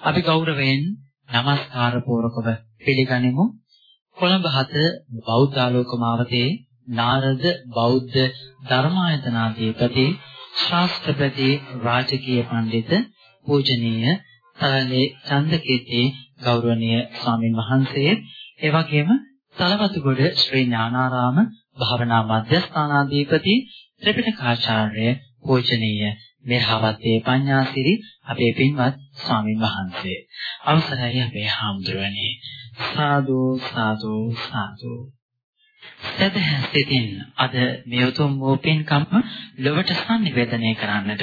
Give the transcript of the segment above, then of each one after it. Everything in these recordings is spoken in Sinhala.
අපි ගෞරවයෙන් নমස්කාර පූර්වකව පිළිගනිමු. කොළඹ හත බෞද්ධ ආලෝක මාවතේ නාරද බෞද්ධ ධර්මායතනාධිපති ශාස්ත්‍රපති රාජකීය පඬිත පූජනීය තලලේ චන්දකීර්ති ගෞරවනීය ස්වාමින් වහන්සේ. ඒ වගේම තලවතුගොඩ ශ්‍රී ඥානාරාම භාවනා මධ්‍යස්ථානාධිපති ත්‍රිපිටකාචාර්ය පූජනීය මෙහවත්තේ පඤ්ඤාසිරි අපේ පින්වත් ස්වාමින් වහන්සේ. අවසරයි අපේ හාමුදුරනේ. සාදු සාදු සාදු. සදහසිතින් අද මේ උතුම් වූ පින්කම් ලොවට sannivedanaya කරන්නට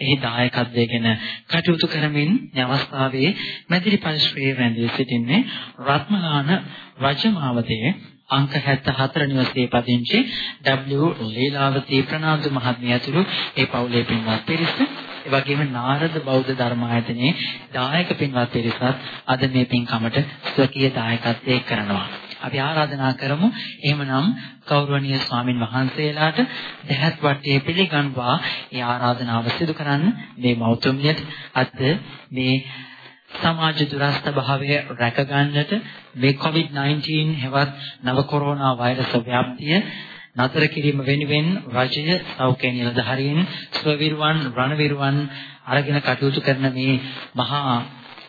එහි දායකත්වයෙන් කටයුතු කරමින් මේ අවස්ථාවේ මැදිරි පරිශ්‍රයේ රැඳී සිටින්නේ රත්මලාන රජමාවතේ අංක 74 නිවසේ පදිංචි W. ලීලාවතී ප්‍රනාන්දු මහත්මිය ඇතුළු ඒ පවුලේ පින්වත් පිරිස. ඒ වගේම නාරද බෞද්ධ ධර්මායතනයේ දායක පින්වත් පිරිසත් අද මේ පින්කමට ස්වකීය දායකත්වයේ කරනවා. අපි ආරාධනා කරමු. එහෙමනම් ගෞරවනීය ස්වාමින් වහන්සේලාට දැහත් වටේ පිළිගන්වා. ඒ ආරාධනාව සිදු කරන්න මේ මෞතුමියට අද මේ සමාජ දුරස්ත භාවය රැකගන්නට මේ COVID-19 හෙවත් නව කොරෝනා වෛරස් ව්‍යාප්තිය නතර කිරීම වෙනුවෙන් රජය සෞඛ්‍ය නිලධාරීන් ස්වවිරුවන් රණවිරුවන් අරගෙන කටයුතු කරන මේ මහා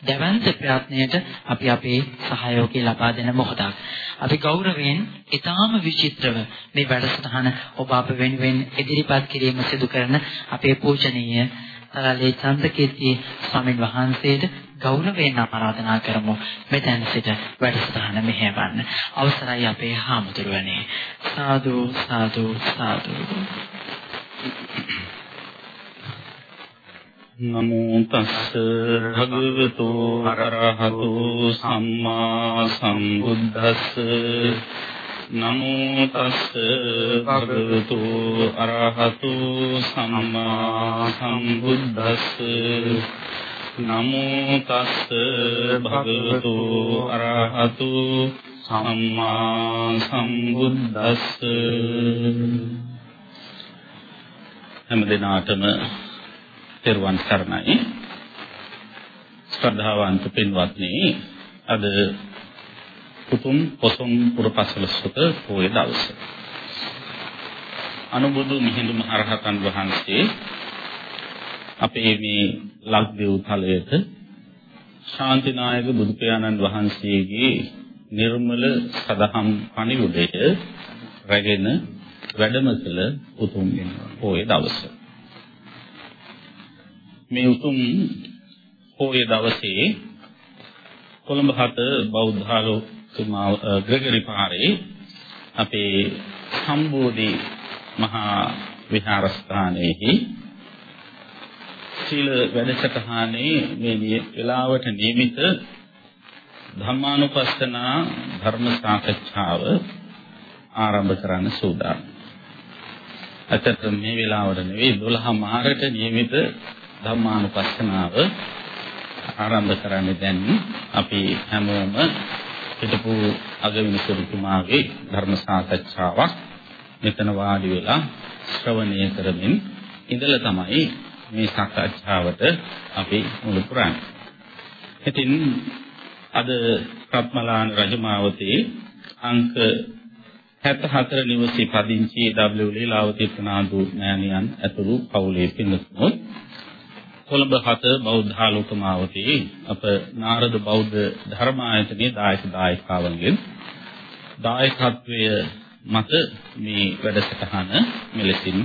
දැවැන්ත ප්‍රයත්නයට අපි අපේ සහයෝගය ලබා දෙන මොහොතක්. අපි ගෞරවයෙන් ඊටාම විචිත්‍රව මේ වැඩසටහන ඔබ අප වෙනුවෙන් ඉදිරිපත් කිරීම සිදු කරන අපේ පූජනීය තලලේ චන්දකීර්ති ස්වාමීන් වහන්සේට ගෞරවයෙන් ආරාධනා කරමු මෙතන සිට වැඩසටහන මෙහෙවන්න. අවසරයි අපේ හාමුදුරුවනේ. සාදු සාදු සාදු. නමෝ තස්ස භගවතු අරහතු සම්මා සම්බුද්දස්ස නමෝ තස්ස භගවතු අරහතු සම්මා සම්බුද්දස්ස නමෝ තස්ස භගවතු අරහතු සම්මා සම්බුද්දස්ස. හැම දිනාටම තෙරුවන් සරණයි. ශ්‍රද්ධාවන්ත පින්වත්නි අද උතුම් පොසොන් පුරපසළොස්වක පොය දවස. අනුබුදු මිහිඳු මහරහතන් වහන්සේ අපේ මේ ලක්දෙව් තලයට ශාන්තිනායක බුදු පියාණන් වහන්සේගේ නිර්මල සදහම් පණිවුඩය රැගෙන වැඩම කළ උතුම් පොය දවසේ. මේ උතුම් පොය දවසේ කොළඹ හත බෞද්ධාලෝක ග්‍රෙගරි පාරේ අපේ සම්බෝධි මහා විහාරස්ථානයේහි සීල වැඩසටහනේ මේ වෙලාවට නියමිත ධම්මානුපස්සනා ධර්ම සාකච්ඡාව ආරම්භ කරන්න සූදානම්. අතට මේ වෙලාවට නෙවෙයි 12 මාරට නියමිත ධම්මානුපස්සනාව ආරම්භ කරන්නේ දැන් අපි හැමෝම හිටපු අගවිනිසුතුමාගේ ධර්ම සාකච්ඡාවක් මෙතන වාඩි වෙලා ශ්‍රවණය කරමින් ඉඳලා තමයි මේ සාකච්ඡාවට අපි මුල පුරන්නේ. ඉතින් අද රත්මලාන රජමාවතී අංක 74 නිවසේ පදිංචි W ලීලාවතී ප්‍රනාන්දු මෑණියන් ඇතුළු පවුලේ පින්තුන් කොළඹ හත බෞද්ධ ආලෝකමාවතී අප නාරද බෞද්ධ ධර්මායතනයේ දායක දායකාවන්ගෙන් දායකත්වය මත මේ වැඩසටහන මෙලෙසින්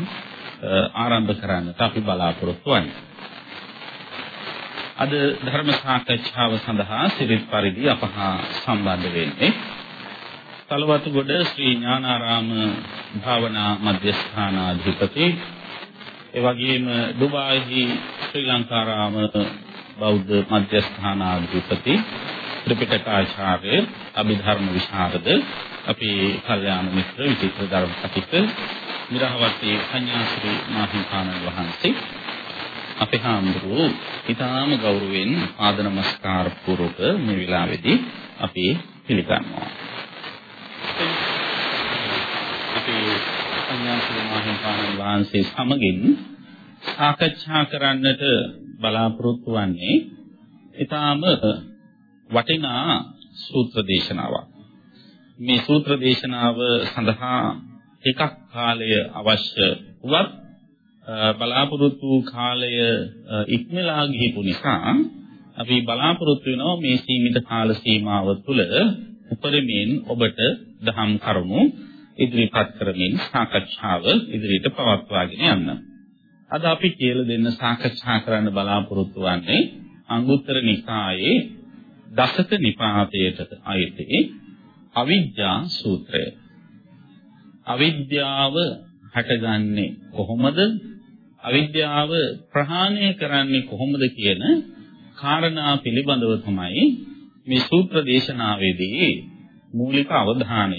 ආරම්භ කරන්නට අපි බලාපොරොත්තු වෙන්නේ. අද ධර්ම සාකච්ඡාව සඳහා සිරිත් පරිදි අප හා සම්බන්ධ වෙන්නේ තලවතුගොඩ ශ්‍රී ඥානාරාම භාවනා මධ්‍යස්ථානාධිපති ඒ වගේම දුබායිහි ශ්‍රී ලංකාරාම බෞද්ධ මධ්‍යස්ථානාධිපති ත්‍රිපිටකාචාර්ය අභිධර්ම විශාරද අපේ කල්යාණ මිත්‍ර විචිත්‍ර ධර්ම කතික මිරහවත්තේ කන්‍යාශ්‍රී මාහිම්පාණන් වහන්සේ අපේ හාමුදුරුවෝ ඊටාම ගෞරවයෙන් ආද නමස්කාර පූර්වක මේ වෙලාවේදී අපි පිළිගන්නවා. අපේ කන්‍යාශ්‍රී මාහිම්පාණන් වහන්සේ සමගින් සාකච්ඡා කරන්නට බලාපොරොත්තු වන්නේ ඊටාම වටිනා සූත්‍ර දේශනාවක්. මේ සූත්‍ර දේශනාව සඳහා එකක් කාලය අවශ්‍ය වුවත් බලාපොරොත්තු කාලය ඉක්මලා ගිහපු නිසා අපි බලාපොරොත්තු වෙනවා මේ සීමිත කාල සීමාව තුළ උපරිමයෙන් ඔබට දහම් කරුණු ඉදිරිපත් කරමින් සාකච්ඡාව ඉදිරියට පවත්වාගෙන යන්න. අද අපි කියලා දෙන්න සාකච්ඡා කරන්න බලාපොරොත්තු වෙන්නේ අංගුත්තර නිකායේ දසක නිපාතයට අයිති අවිද්‍යා සූත්‍රය. අවිද්‍යාව හටගන්නේ කොහොමද? අවිද්‍යාව ප්‍රහාණය කරන්නේ කොහොමද කියන කාරණා පිළිබඳව තමයි මේ සූත්‍ර දේශනාවේදී මූලික අවධානය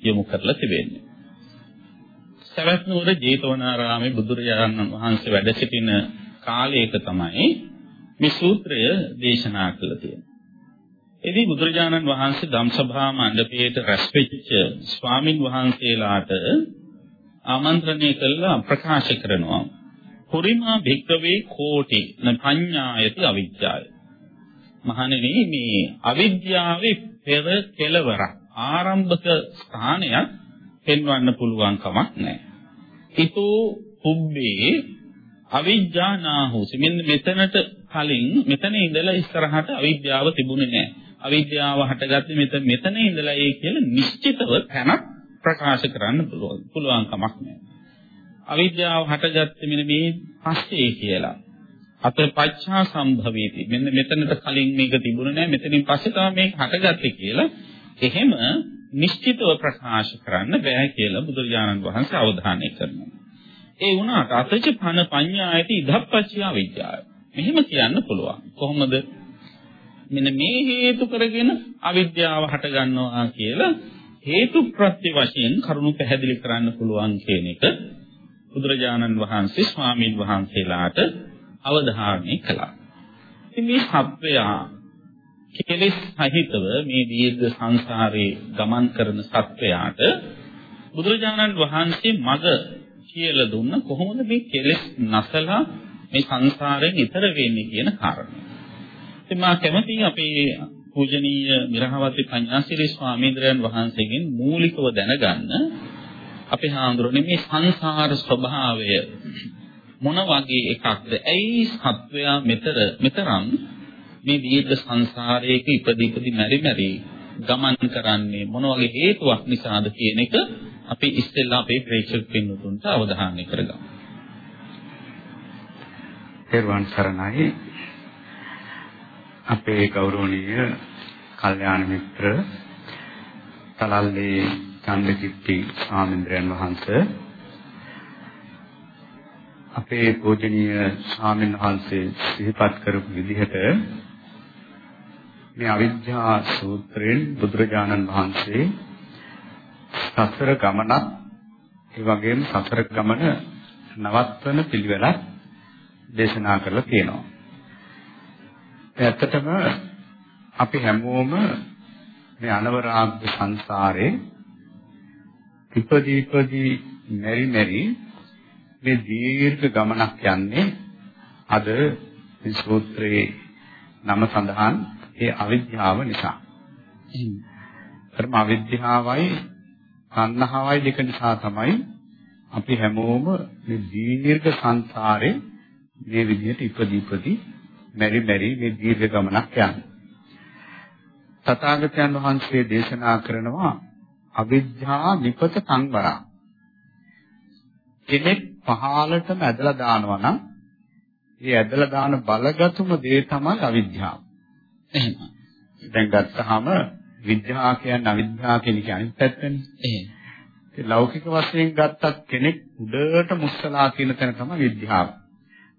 යොමු කරලා තිබෙන්නේ. සවැත් නුවර ජේතවනාරාමේ බුදුරජාණන් වහන්සේ වැඩ සිටින කාලයක තමයි මේ සූත්‍රය දේශනා කළ තියෙන්නේ. එදී බුදුරජාණන් වහන්සේ ධම්සභා මණ්ඩපයේට රැස්වෙච්ච ස්වාමින් වහන්සේලාට ආමන්ත්‍රණය කළා ප්‍රකාශ කරනවා. පුරිමා භික්කවේ කෝටි න පඤ්ඤායති අවිජ්ජාය. මහණෙනි මේ අවිද්‍යාවේ පෙර කෙලවර ආරම්භක ස්ථානයක් පෙන්වන්න පුළුවන් කමක් නැහැ. ඊතෝ පුබ්බේ අවිජ්ජානාහුසි මෙන්න මෙතනට කලින් මෙතන ඉඳලා ඉස්සරහට අවිද්‍යාව තිබුණේ නැහැ. අවිද්‍යාව හටගත්තේ මෙතන මෙතන ඉඳලා ඒ කියලා නිශ්චිතව තැනක් ප්‍රකාශ කරන්න පුළුවන් පුළුවන් කමක් නැහැ. අවිද්‍යාව හටගත්තේ මෙන්න මේ පස්සේ කියලා. අත පච්චා සම්භවීති. මෙන්න මෙතනට කලින් මේක තිබුණේ නැහැ. මෙතනින් පස්සේ තමයි මේක හටගත්තේ කියලා. එහෙම නිශ්චිතව ප්‍රකාශ කරන්න බෑ කියලා බුදුරජාණන් වහන්සේ අවධානය කරනවා. ඒ වුණාට අතච පන පඤ්ඤායති ඉදප්පච්චය විද්‍යාව. මෙහෙම කියන්න පුළුවන්. කොහොමද? මෙන්න මේ හේතු කරගෙන අවිද්‍යාව හට ගන්නවා කියලා හේතු ප්‍රත්‍ය වශයෙන් කරුණු පැහැදිලි කරන්න පුළුවන් කියන එක බුදුරජාණන් වහන්සේ ස්වාමීන් වහන්සේලාට අවධාරණය කළා. ඉතින් මේ සත්වයා කෙලෙස් සහිතව මේ දීර්ඝ සංසාරේ ගමන් කරන සත්වයාට බුදුරජාණන් වහන්සේ මඟ කියලා දුන්න කොහොමද මේ කෙලෙස් නැසලා මේ සංසාරයෙන් ඈතර වෙන්නේ කියන කාරණය. ඉතින් මා කැමති අපේ පූජනීය මිරහවති පඤ්ඤාසිරි ස්වාමීන් වහන්සේගෙන් මූලිකව දැනගන්න අපේ හාමුදුරනේ මේ සංසාර ස්වභාවය මොන වගේ එකක්ද? ඇයි සත්වයා මෙතර මෙතරම් මේ දීර්ඝ සංසාරයක ඉපදී ඉපදී මෙරි මෙරි ගමන් කරන්නේ මොන වගේ හේතුවක් නිසාද කියන එක අපි ඉස්සෙල්ලා අපේ ප්‍රේක්ෂක පින්වතුන්ට අවධානය කරගමු. පෙරවන් සරණයි අපේ ගෞරවනීය කල්යාණ මිත්‍ර තලල්ලේ චන්දකිත්ති ස්වාමීන්ද්‍රයන් වහන්සේ අපේ පූජනීය ස්වාමීන් වහන්සේ සිහිපත් කරපු විදිහට මේ අවිද්‍යා සූත්‍රයෙන් බුදුරජාණන් වහන්සේ සසර ගමනක් ඒ වගේම සසර ගමන නවත්වන පිළිවෙලක් දේශනා කරලා තියෙනවා. ඇත්තටම අපි හැමෝම මේ අනවරාග්‍ය සංසාරේ ඉපදී ඉපදී මෙරි මෙරි මේ දීර්ඝ ගමනක් යන්නේ අද මේ සූත්‍රයේ නම සඳහන් ඒ අවිද්‍යාව නිසා. එහෙනම් අවිද්‍යාවයි තණ්හාවයි දෙක නිසා තමයි අපි හැමෝම මේ දීර්ඝ සංසාරේ මේ විදිහට ඉපදී ඉපදී මෙරි මෙරි මේ දීර්ඝ ගමනක් යන්නේ. තථාගතයන් වහන්සේ දේශනා කරනවා අවිද්‍යා විපත සංවරා. කෙනෙක් පහලටම ඇදලා දානවා නම් ඒ ඇදලා දාන බලගතුම දේ තමයි අවිද්‍යාව. එහෙම. දැන් ගත්තාම විද්‍යා කියන්නේ අවිද්‍යා කියන එක අනිත් පැත්තනේ. එහෙම. ඒ ලෞකික වශයෙන් ගත්තත් කෙනෙක් උඩට මුස්සලා කියන තැන තමයි විද්‍යාව.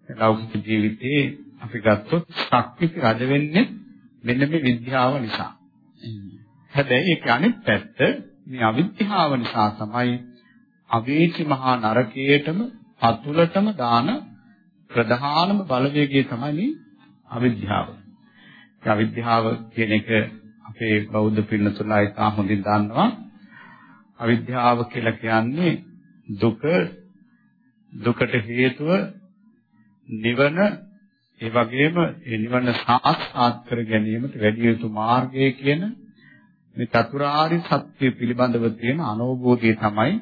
ලෞකික ජීවිතේ අපි ගත්තොත් ශක්තික රජ වෙන්නේ මෙන්න මේ විද්‍යාව නිසා. හැබැයි ඒක අනිත් පැත්ත මේ අවිද්‍යාව නිසා තමයි අවේචි මහා නරකයේටම පතුලටම දාන ප්‍රධානම බලවේගය තමයි මේ අවිද්‍යාව. ඒ අවිද්‍යාව කියන එක අපේ බෞද්ධ පින්නතුලා ඉතා හොඳින් දන්නවා. අවිද්‍යාව කියලා කියන්නේ දුක දුකට හේතුව නිවන ඒ වගේම ඒ නිවන සාක්ෂාත් කර ගැනීමට වැඩි යුතු මාර්ගය කියන මේ චතුරාර්ය සත්‍ය පිළිබඳව තියෙන අනෝබෝධය තමයි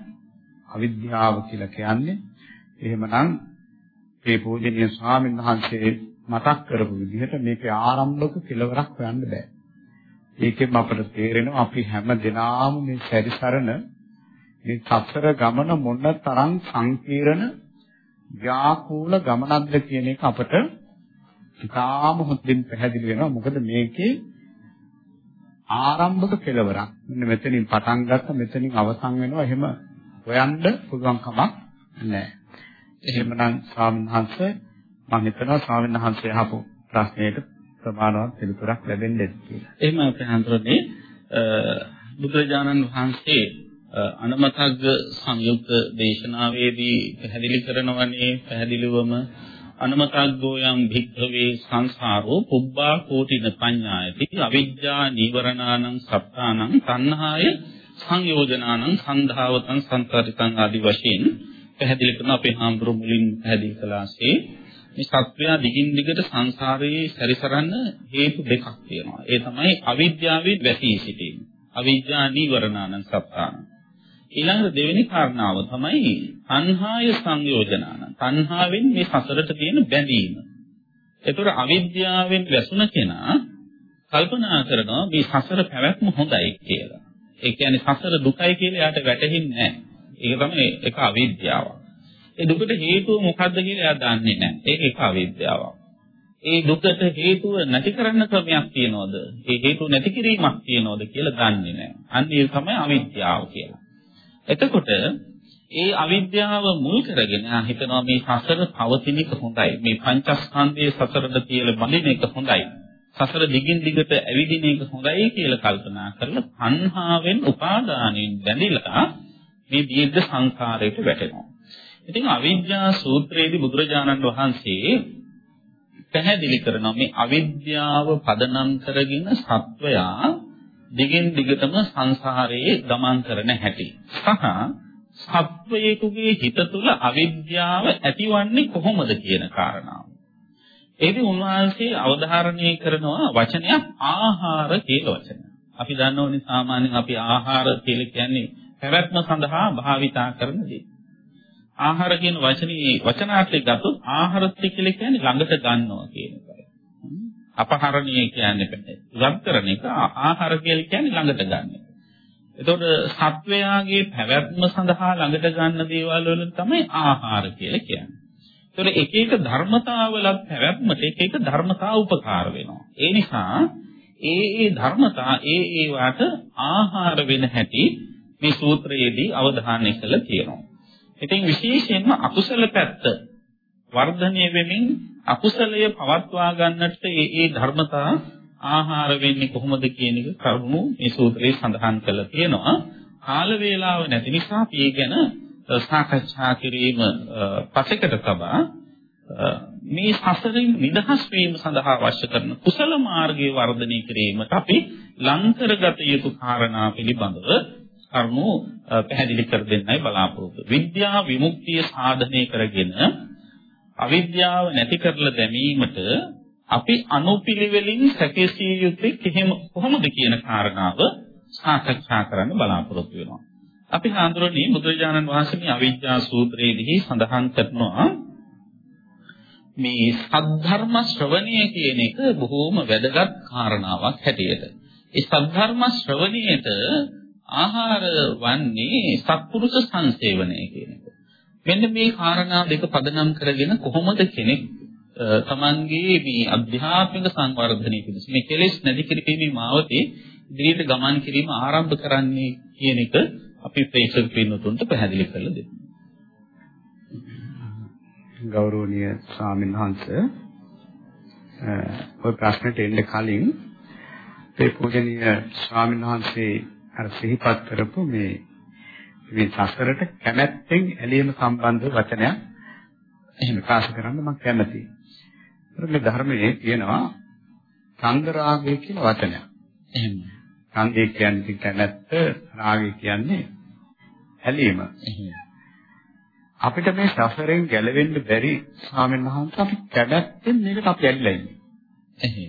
අවිද්‍යාව කියලා කියන්නේ. එහෙමනම් මේ පූජනීය ස්වාමීන් වහන්සේ මතක් කරපු විදිහට මේකේ ආරම්භක කෙලවරක් හොයන්න බෑ. ඒකෙන් අපට තේරෙනවා අපි හැම දිනාම මේ සැරිසරන මේ සතර ගමන මොන තරම් සංකීර්ණ ව්‍යාකූල ගමනක්ද කියන එක අපට ඉතාම හොඳින් පැහැදිලි වෙනවා. මොකද මේකේ ආරම්භක කෙලවරක්. මෙන්න මෙතනින් පටන් ගත්ත මෙතනින් අවසන් වෙනවා. එහෙම හොයන්න පුළුවන් කමක් නැහැ. එහෙමනම් ස්වාමීන් වහන්සේ මම හිතනවා ස්වාමීන් වහන්සේ අහපු ප්‍රශ්නයට ප්‍රමාණවත් පිළිතුරක් ලැබෙන්නේ කියලා. එහෙම අපේ හඳුරන්නේ බුදුරජාණන් වහන්සේ අනමතග්ග සංයුක්ත දේශනාවේදී පැහැදිලි කරනවනේ පැහැදිලිවම අනමතග්ගෝ යම් භික්ඛවේ සංසාරෝ පුබ්බා කෝටින පඤ්ඤායති අවිජ්ජා නීවරණානං සත්තානං තණ්හාය සංයෝජනානං සන්ධාවතං සංතරිතං ආදි වශයෙන් පැහැදිලි කරන අපේ හාමුදුරු මුලින් පැහැදිලි කළාසේ මේ සත්වයා දිගින් දිගට සංසාරයේ සැරිසරන්න හේතු දෙකක් තියෙනවා. ඒ තමයි අවිද්‍යාවෙන් වැසී සිටීම. අවිද්‍යා නීවරණානං සත්තානං. ඊළඟ දෙවෙනි කාරණාව තමයි තණ්හාය සංයෝජනාන. තණ්හාවෙන් මේ සසරට තියෙන බැඳීම. ඒතර අවිද්‍යාවෙන් වැසුණ කෙනා කල්පනා කරනවා මේ සසර පැවැත්ම හොඳයි කියලා. ඒ කියන්නේ සසර දුකයි කියලා එයාට වැටහෙන්නේ නැහැ. ඒක තමයි එක අවිද්‍යාවක්. ඒ දුකට හේතුව මොකද්ද කියලා එයා දන්නේ නැහැ. ඒක එක අවිද්‍යාවක්. ඒ දුකට හේතුව නැති කරන්න ක්‍රමයක් තියනවද? ඒ හේතුව නැති කිරීමක් තියනවද කියලා දන්නේ නැහැ. අන්න ඒ තමයි අවිද්‍යාව කියලා. එතකොට ඒ අවිද්‍යාව මුල් කරගෙන හිතනවා මේ සසර පවතින එක හොඳයි. මේ පංචස්කන්ධයේ සසරද කියලා බඳින එක හොඳයි. සසර දිගින් දිගට ඇවිදින එක හොඳයි කියලා කල්පනා කරලා තණ්හාවෙන් උපාදානෙන් බැඳිලා මේ දීර්ඝ සංසාරයට වැටෙනවා. ඉතින් අවිද්‍යා සූත්‍රයේදී බුදුරජාණන් වහන්සේ පැහැදිලි කරනවා මේ අවිද්‍යාව පදනම් කරගෙන සත්වයා දිගින් දිගටම සංසාරයේ ගමන් කරන හැටි සහ සත්වයෙකුගේ හිත තුළ අවිද්‍යාව ඇතිවන්නේ කොහොමද කියන කාරණාව. ඒදී උන්වහන්සේ අවධාරණය කරනවා වචනයක් ආහාර කියලා වචනය. අපි දන්නෝනේ සාමාන්‍යයෙන් අපි ආහාර කියලා කියන්නේ පැවැත්ම සඳහා භාවිතා කරන දේ. ආහාර කියන වචනේ වචනාර්ථය ගත්තොත් ආහාරත්‍ය කියලා කියන්නේ ළඟට ගන්නවා කියන එකයි. අපහරණීය කියන්නේ ඉවත් කරන එක ආහාර කියලා කියන්නේ ළඟට ගන්න එක. එතකොට සත්වයාගේ පැවැත්ම සඳහා ළඟට ගන්න දේවල් වල තමයි ආහාර කියලා කියන්නේ. ඒතකොට එක එක ධර්මතාවලත් පැවැත්මට එක එක ධර්මතා උපකාර වෙනවා. ඒ නිසා ඒ ඒ ධර්මතා ඒ ඒ වාට ආහාර වෙන හැටි මේ සූත්‍රයේදී අවධානය කළ තියෙනවා. ඉතින් විශේෂයෙන්ම අකුසල පැත්ත වර්ධනය වෙමින් අකුසලය පවත්වා ගන්නට ඒ ඒ ධර්මතා ආහාර වෙන්නේ කොහොමද කියන එක කරුණු මේ සූත්‍රයේ සඳහන් කරලා තියෙනවා. කාල වේලාව නැති නිසා මේ ගැන සාකච්ඡා කිරීම පසෙකට තබා මේ සසරින් නිදහස් වීම සඳහා අවශ්‍ය කරන කුසල මාර්ගයේ වර්ධනය කිරීමට අපි ලං කරගත යුතු කාරණා පිළිබඳව කරුණු පැහැදිලි කර දෙන්නයි බලාපොරොත්තු. විද්‍යා විමුක්තිය සාධනය කරගෙන අවිද්‍යාව නැති කරලා දැමීමට අපි අනුපිළිවෙලින් සැකසී යුත්තේ කෙහෙම කොහොමද කියන කාරණාව සාකච්ඡා කරන්න බලාපොරොත්තු වෙනවා. අපි හඳුරන්නේ බුදුරජාණන් වහන්සේ මේ අවිද්‍යා සූත්‍රයේදී සඳහන් කරනවා මේ සද්ධර්ම ශ්‍රවණය කියන එක බොහෝම වැදගත් කාරණාවක් හැටියට. ඒ සද්ධර්ම ශ්‍රවණයට ආහාර වන්නේ සත්පුරුෂ සංසේවනය කියන එක. මෙන්න මේ කාරණා දෙක පදනම් කරගෙන කොහොමද කෙනෙක් තමන්ගේ මේ අධ්‍යාත්මික සංවර්ධනය පිණිස මේ කෙලෙස් නැති කිරීමේ මාවතේ ඉදිරියට ගමන් කිරීම ආරම්භ කරන්නේ කියන එක අපි ප්‍රේක්ෂක පින්නතුන්ට පැහැදිලි කරලා දෙන්න. ගෞරවනීය ස්වාමීන් වහන්සේ ඔය ප්‍රශ්නෙට එන්න කලින් ඒ පූජනීය ස්වාමීන් වහන්සේ අර සිහිපත් කරපු මේ මේ සසරට කැමැත්තෙන් ඇලීම සම්බන්ධ වචනයක් එහෙම ප්‍රකාශ කරන්න මම කැමතියි. මේ ධර්මයේ තියෙනවා සංගරාගය කියන වචනයක්. එහෙම. සංගය කියන්නේ කැමැත්ත, රාගය කියන්නේ ඇලීම. එහෙම. අපිට මේ සසරෙන් ගැලවෙන්න බැරි ස්වාමීන් වහන්සේ අපි කැමැත්තෙන් මේකට අපි ඇලිලා ඉන්නේ. එහෙයි.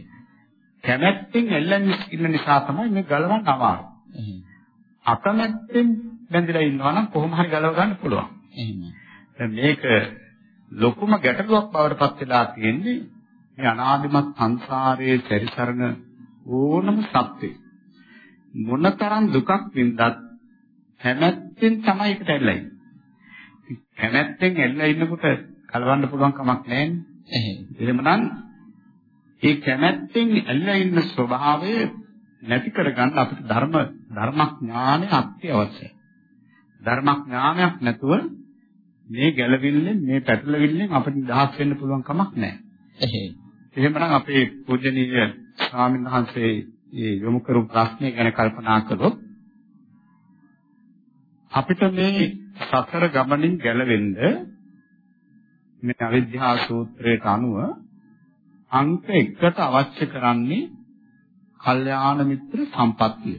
කැමැත්තෙන් ඇල්ලන් ඉන්න නිසා තමයි මේ ගලවන්න අමාරු. අකමැත්තෙන් බැඳලා ඉන්නවා නම් කොහොම හරි ගලව ගන්න පුළුවන්. එහෙමයි. දැන් මේක ලොකුම ගැටලුවක් බවට පත් වෙලා තියෙන්නේ මේ අනාදිමත් සංසාරයේ පරිසරණ ඕනම සත්‍යෙ මොනතරම් දුකක් වින්දත් කැමැත්තෙන් තමයි ඒකට ඇල්ලලා ඉන්නේ. කැමැත්තෙන් ඇල්ලලා ඉන්නකොට කලවන්න පුළුවන් කමක් නැහැ. එහෙමනම් ඒ කැමැත්තෙන් ඇල්ලලා ඉන්න ස්වභාවය නැති කරගන්න අපිට ධර්ම ධර්මඥානය අත්‍යවශ්‍යයි. ධර්මඥානයක් නැතුව මේ ගැළවිල්ලෙන් මේ පැටලවිල්ලෙන් අපිට නිදහස් වෙන්න පුළුවන් කමක් නැහැ. එහෙමනම් අපේ පූජනීය ස්වාමීන් වහන්සේ මේ යොමු කරපු ප්‍රශ්නය ගැන කල්පනා කළොත් අපිට මේ සතර ගමනින් ගැලවෙන්න මේ අවිද්‍යා සූත්‍රයට අනුව අංක 1ට අවශ්‍ය කරන්නේ කල්යාණ මිත්‍ර සම්පත්තිය.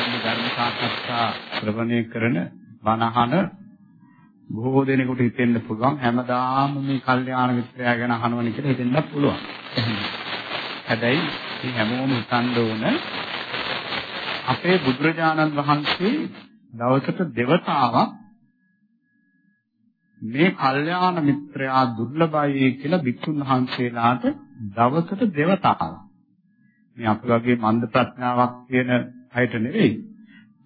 මේ ධර්ම සාකච්ඡා ශ්‍රවණය කරන බණහන බොහෝ දෙනෙකුට හිතෙන්න පුළුවන්. හැමදාම මේ කල්යාණ මිත්‍රයා ගැන අහනවනේ කියලා හිතෙන්නත් පුළුවන්. හැබැයි මේ හැමෝම හිතන්න ඕන අපේ බුදුරජාණන් වහන්සේ දවසට දෙවතාවක් මේ කල්යාණ මිත්‍රයා දුර්ලභයි කියලා වික්ෂුන් වහන්සේලාට දවසට දෙවතාවක්. මේ අපි වගේ මන්ද ප්‍රඥාවක් තියෙන අයට නෙවෙයි.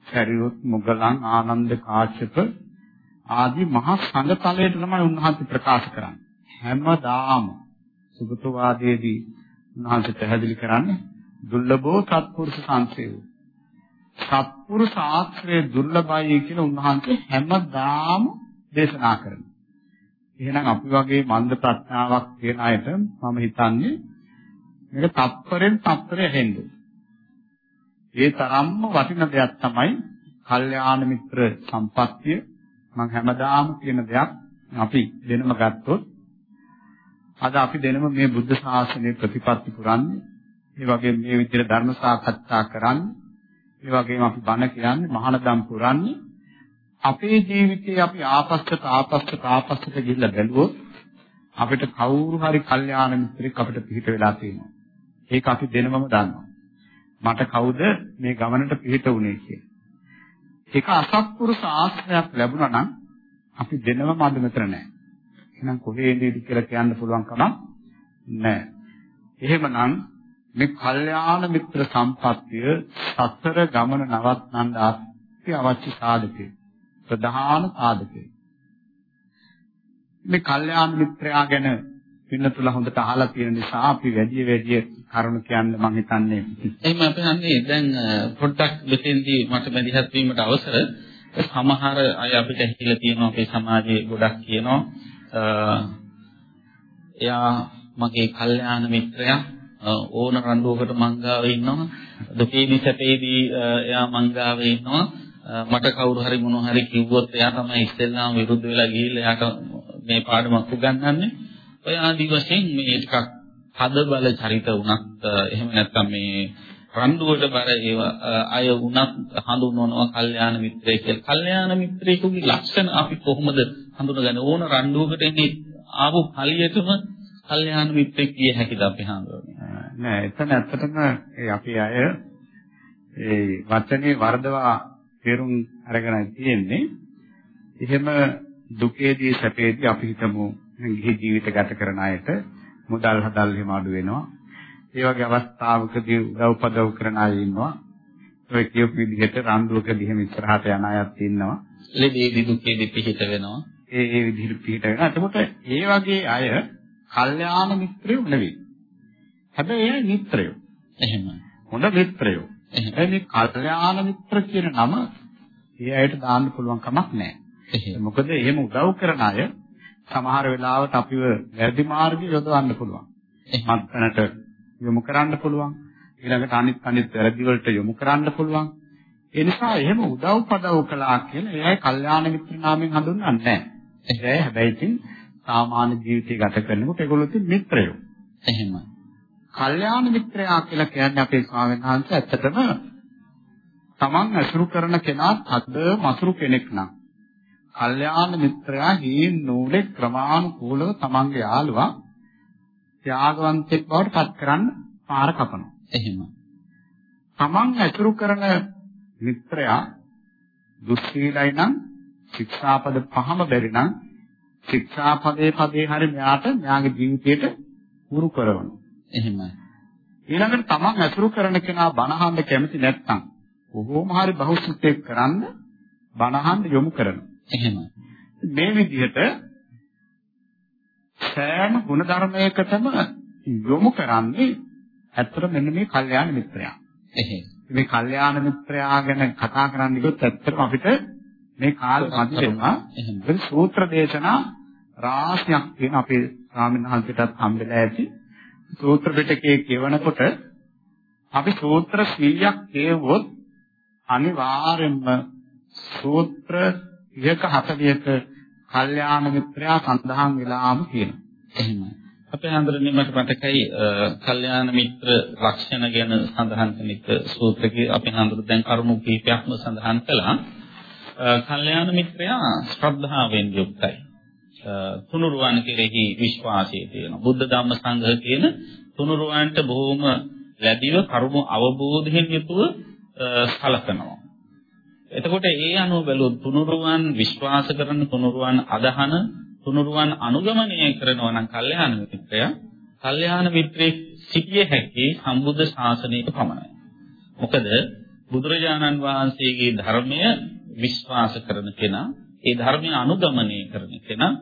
සරියොත් මුගලන් ආනන්ද කාශ්‍යප ආදී මහා සංඝතලයට තමයි උන්වහන්සේ ප්‍රකාශ කරන්නේ හැමදාම සුගතවාදයේදී උන්වහන්සේ පැහැදිලි කරන්නේ දුර්ලභෝ සත්පුරුෂ සංසේවෝ සත්පුරුෂ ආශ්‍රය දුර්ලභයි කියලා උන්වහන්සේ හැමදාම දේශනා කරනවා. එහෙනම් අපි වගේ මන්ද ප්‍රඥාවක් තියෙන අයට මම හිතන්නේ මේක තප්පරෙන් තප්පරය හෙන්නේ. ඒ තරම්ම වටින දෙයක් තමයි කල්යාණ මිත්‍ර සම්පත්තිය. මම හැමදාම කියන දෙයක් අපි දෙනම ගත්තොත් අද අපි දෙනම මේ බුද්ධ ශාසනයේ ප්‍රතිපත්ති පුරන්නේ. ඒ වගේ මේ විදිහට ධර්ම සාකච්ඡා කරන්නේ ඒ වගේම අපි බණ කියන්නේ මහානදම් පුරන්නේ අපේ ජීවිතේ අපි ආපස්සට ආපස්සට ආපස්සට ගිහිල්ලා බැලුවොත් අපිට කවුරු හරි කල්යාණ මිත්‍රෙක් අපිට පිහිට වෙලා තියෙනවා. ඒක අපි දෙනවම දන්නවා. මට කවුද මේ ගමනට පිහිට වුනේ කියලා. ඒක අසත්පුරුෂ ආශ්‍රයක් ලැබුණා නම් අපි දෙනවම අද මෙතන නැහැ. එහෙනම් කොහේ ඉඳීද කියලා කියන්න පුළුවන් කමක් නැහැ. එහෙමනම් මේ කල්යාණ මිත්‍ර සම්පත්තිය සතර ගමන නවත්වන්න අවශ්‍ය සාධකය ප්‍රධාන සාධකය මේ කල්යාණ මිත්‍රයා ගැන පින්නතුල හොඳට අහලා තියෙන නිසා අපි වැඩි වැඩි කරුණු කියන්න මම හිතන්නේ. එහෙනම් අපි හන්නේ දැන් පොඩ්ඩක් මෙතෙන්දී මට මැදිහත් වීමට අවසර. සමහර අය අපිට හිතලා තියෙනවා අපේ සමාජයේ ගොඩක් කියනවා. එයා මගේ කල්යාණ මිත්‍රයා. ඕන රණ්ඩුවකට මංගාව ඉන්නවා. දුකේදී සැපේදී එයා මංගාව ඉන්නවා. මට කවුරු හරි මොන හරි කිව්වොත් එයා තමයි ඉස්සෙල්ලාම විරුද්ධ වෙලා ගිහිල්ලා එයාට මේ පාඩමක් උගන්වන්නේ. ඔය ආදි වශයෙන් මේ ටිකක් හද බල චරිත වුණත් එහෙම නැත්නම් මේ රණ්ඩුවට බර ඒව අය වුණත් හඳුන්වනවා කල්යාණ මිත්‍රයෙක් කියලා. කල්යාණ මිත්‍රයෙකුගේ ලක්ෂණ අපි කොහොමද හඳුනගන්නේ? ඕන රණ්ඩුවකට එන්නේ ආපු හලියටම කල්යාණ මිත්‍රෙක් කිය හැකිද අපි හඳුනන්නේ? නෑ එතන ඇත්තටම ඒ අපි අය ඒ වචනේ වර්ධවා තේරුම් අරගෙන තියෙන්නේ එහෙම දුකේදී සැපේදී අපි හිතමු ගිහි ජීවිත ගත කරන අයට මුදල් හදල් එහෙම අඩු වෙනවා ඒ වගේ අවස්ථාවකදී උදව්පදව් කරන අය ඉන්නවා ඔය කියපු විදිහට රණ්ඩුවකදී එහෙම ඉස්සරහට යන අයත් ඉන්නවා ලෙඩේදී දුකේදී පිහිට වෙනවා ඒ ඒ විදිහට පිහිට වෙනවා එතකොට ඒ වගේ අය කල්යාණ මිත්‍රයෝ නෙවෙයි හැබැයි ඒ මිත්‍රයෝ. එහෙම. හොඳ මිත්‍රයෝ. එහෙනම් මේ කල්යාණ මිත්‍ර කියන නම ඒ අයට දාන්න පුළුවන් කමක් නැහැ. මොකද එහෙම උදව් කරන අය සමහර වෙලාවට අපිව වැරදි මාර්ගය යොදවන්න පුළුවන්. මත්පැනට යොමු කරන්න පුළුවන්. ඊළඟට අනිත් අනිත් වැරදි වලට යොමු කරන්න පුළුවන්. ඒ නිසා එහෙම උදව් පදව් කළා කියලා එයයි කල්යාණ මිත්‍ර නාමයෙන් හඳුන්වන්නේ නැහැ. ඒ හැබැයි ඉතින් සාමාන්‍ය ජීවිතය ගත කරනකොට ඒගොල්ලෝ ඉතින් මිත්‍රයෝ. එහෙමයි. කල්යාණ මිත්‍රයා කියලා කියන්නේ අපේ ස්වාමීන් වහන්සේ ඇත්තටම තමන් අසුරු කරන කෙනා අද මසුරු කෙනෙක් නම් කල්යාණ මිත්‍රයා හීන් නූලේ ක්‍රමානුකූලව තමන්ගේ යාළුවා ත්‍යාගවන්තෙක් බවට පත් කරන්න පාර කපනවා. එහෙම. තමන් ඇසුරු කරන මිත්‍රයා දුස්සීලයි නම් ශික්ෂාපද පහම බැරි නම් ශික්ෂාපදේ පදේ හරි මෙයාට මෙයාගේ ජීවිතයට පුරු කරනවා. එහෙමයි. ඊළඟට තමන් ඇසුරු කරන කෙනා බණහන්න කැමති නැත්නම් කොහොම හරි බහුසුත්තේ කරන්න බණහන්න යොමු කරනවා. එහෙමයි. මේ විදිහට සෑම ගුණධර්මයකටම යොමු කරන්නේ ඇත්තට මෙන්න මේ කල්යාණ මිත්‍රයා. එහෙම. මේ කල්යාණ මිත්‍රයා ගැන කතා කරන්න ගියොත් ඇත්තටම අපිට මේ කාලෙ මදි වෙනවා. එහෙම. සූත්‍ර දේශනා රාශියක් තියෙන අපේ ස්වාමීන් වහන්සේටත් හම්බෙලා ඇති. සූත්‍ර පිටකයේ කියවනකොට අපි සූත්‍ර 100ක් කියවුවොත් අනිවාර්යයෙන්ම සූත්‍ර 30ක 40ක කල්යාණ මිත්‍රයා සඳහන් වෙලාම කියනවා. එහෙමයි. අපේ හඳුරන්නේ මට මතකයි කල්යාණ මිත්‍ර ලක්ෂණ ගැන සඳහන් කෙනෙක් සූත්‍රකේ අපේ හඳුර දැන් කරුණු කීපයක්ම සඳහන් කළා. කල්යාණ මිත්‍රයා ශ්‍රද්ධාවෙන් යුක්තයි. තුනුරුවන් කෙරෙහි විශ්වාසය තියෙනවා. බුද්ධ ධම්ම සංඝ කියන තුනුරුවන්ට බොහොම ලැබිව කරුණු අවබෝධයෙන් යුතුව සලකනවා. එතකොට ඒ අනුව බැලුවොත් තුනුරුවන් විශ්වාස කරන තුනුරුවන් අදහන තුනුරුවන් අනුගමනය කරනවා නම් කල්යාණ මිත්‍රයා කල්යාණ මිත්‍රේ සිටිය හැකි සම්බුද්ධ ශාසනයක පමණයි. මොකද බුදුරජාණන් වහන්සේගේ ධර්මය විශ්වාස කරන කෙනා, ඒ ධර්මය අනුගමනය කරන කෙනා,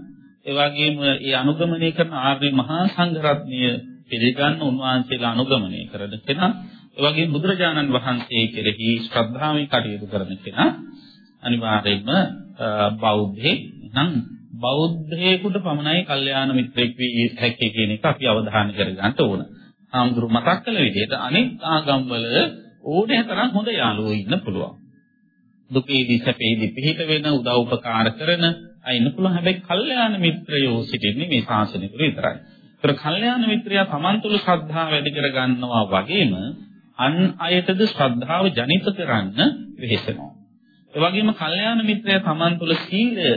ඒ වගේම ඒ අනුගමනය කරන ආර්ය මහා සංඝරත්නය පිළිගන්න උන්වහන්සේලා අනුගමනය කරන කෙනා, ඒ වගේම බුදුරජාණන් වහන්සේ කෙරෙහි ශ්‍රද්ධාවෙන් කටයුතු කරන කෙනා අනිවාර්යයෙන්ම බෞද්ධයෙක් නම් බෞද්ධයෙකුට පමණයි කල්යාණ මිත්‍රෙක් වී හැකි කියන එක අපි අවධානය කරගන්න ඕන. ආම්දුරු මතක් කළ විදිහට අනෙක් ආගම්වල ඕනෑ තරම් හොඳ යාළුවෝ ඉන්න පුළුවන්. දුකේදී සැපේදී පිහිට වෙන උදව් උපකාර කරන අය ඉන්න පුළුවන්. හැබැයි කල්යාණ මිත්‍රයෝ සිටින්නේ මේ ශාසනය තුළ විතරයි. ඒතර කල්යාණ මිත්‍රයා Taman තුල ශ්‍රද්ධාව වැඩි කර ගන්නවා වගේම අන් අයටද ශ්‍රද්ධාව ජනිත කරන්න වෙහෙසෙනවා. ඒ වගේම කල්යාණ මිත්‍රයා Taman තුල සීලය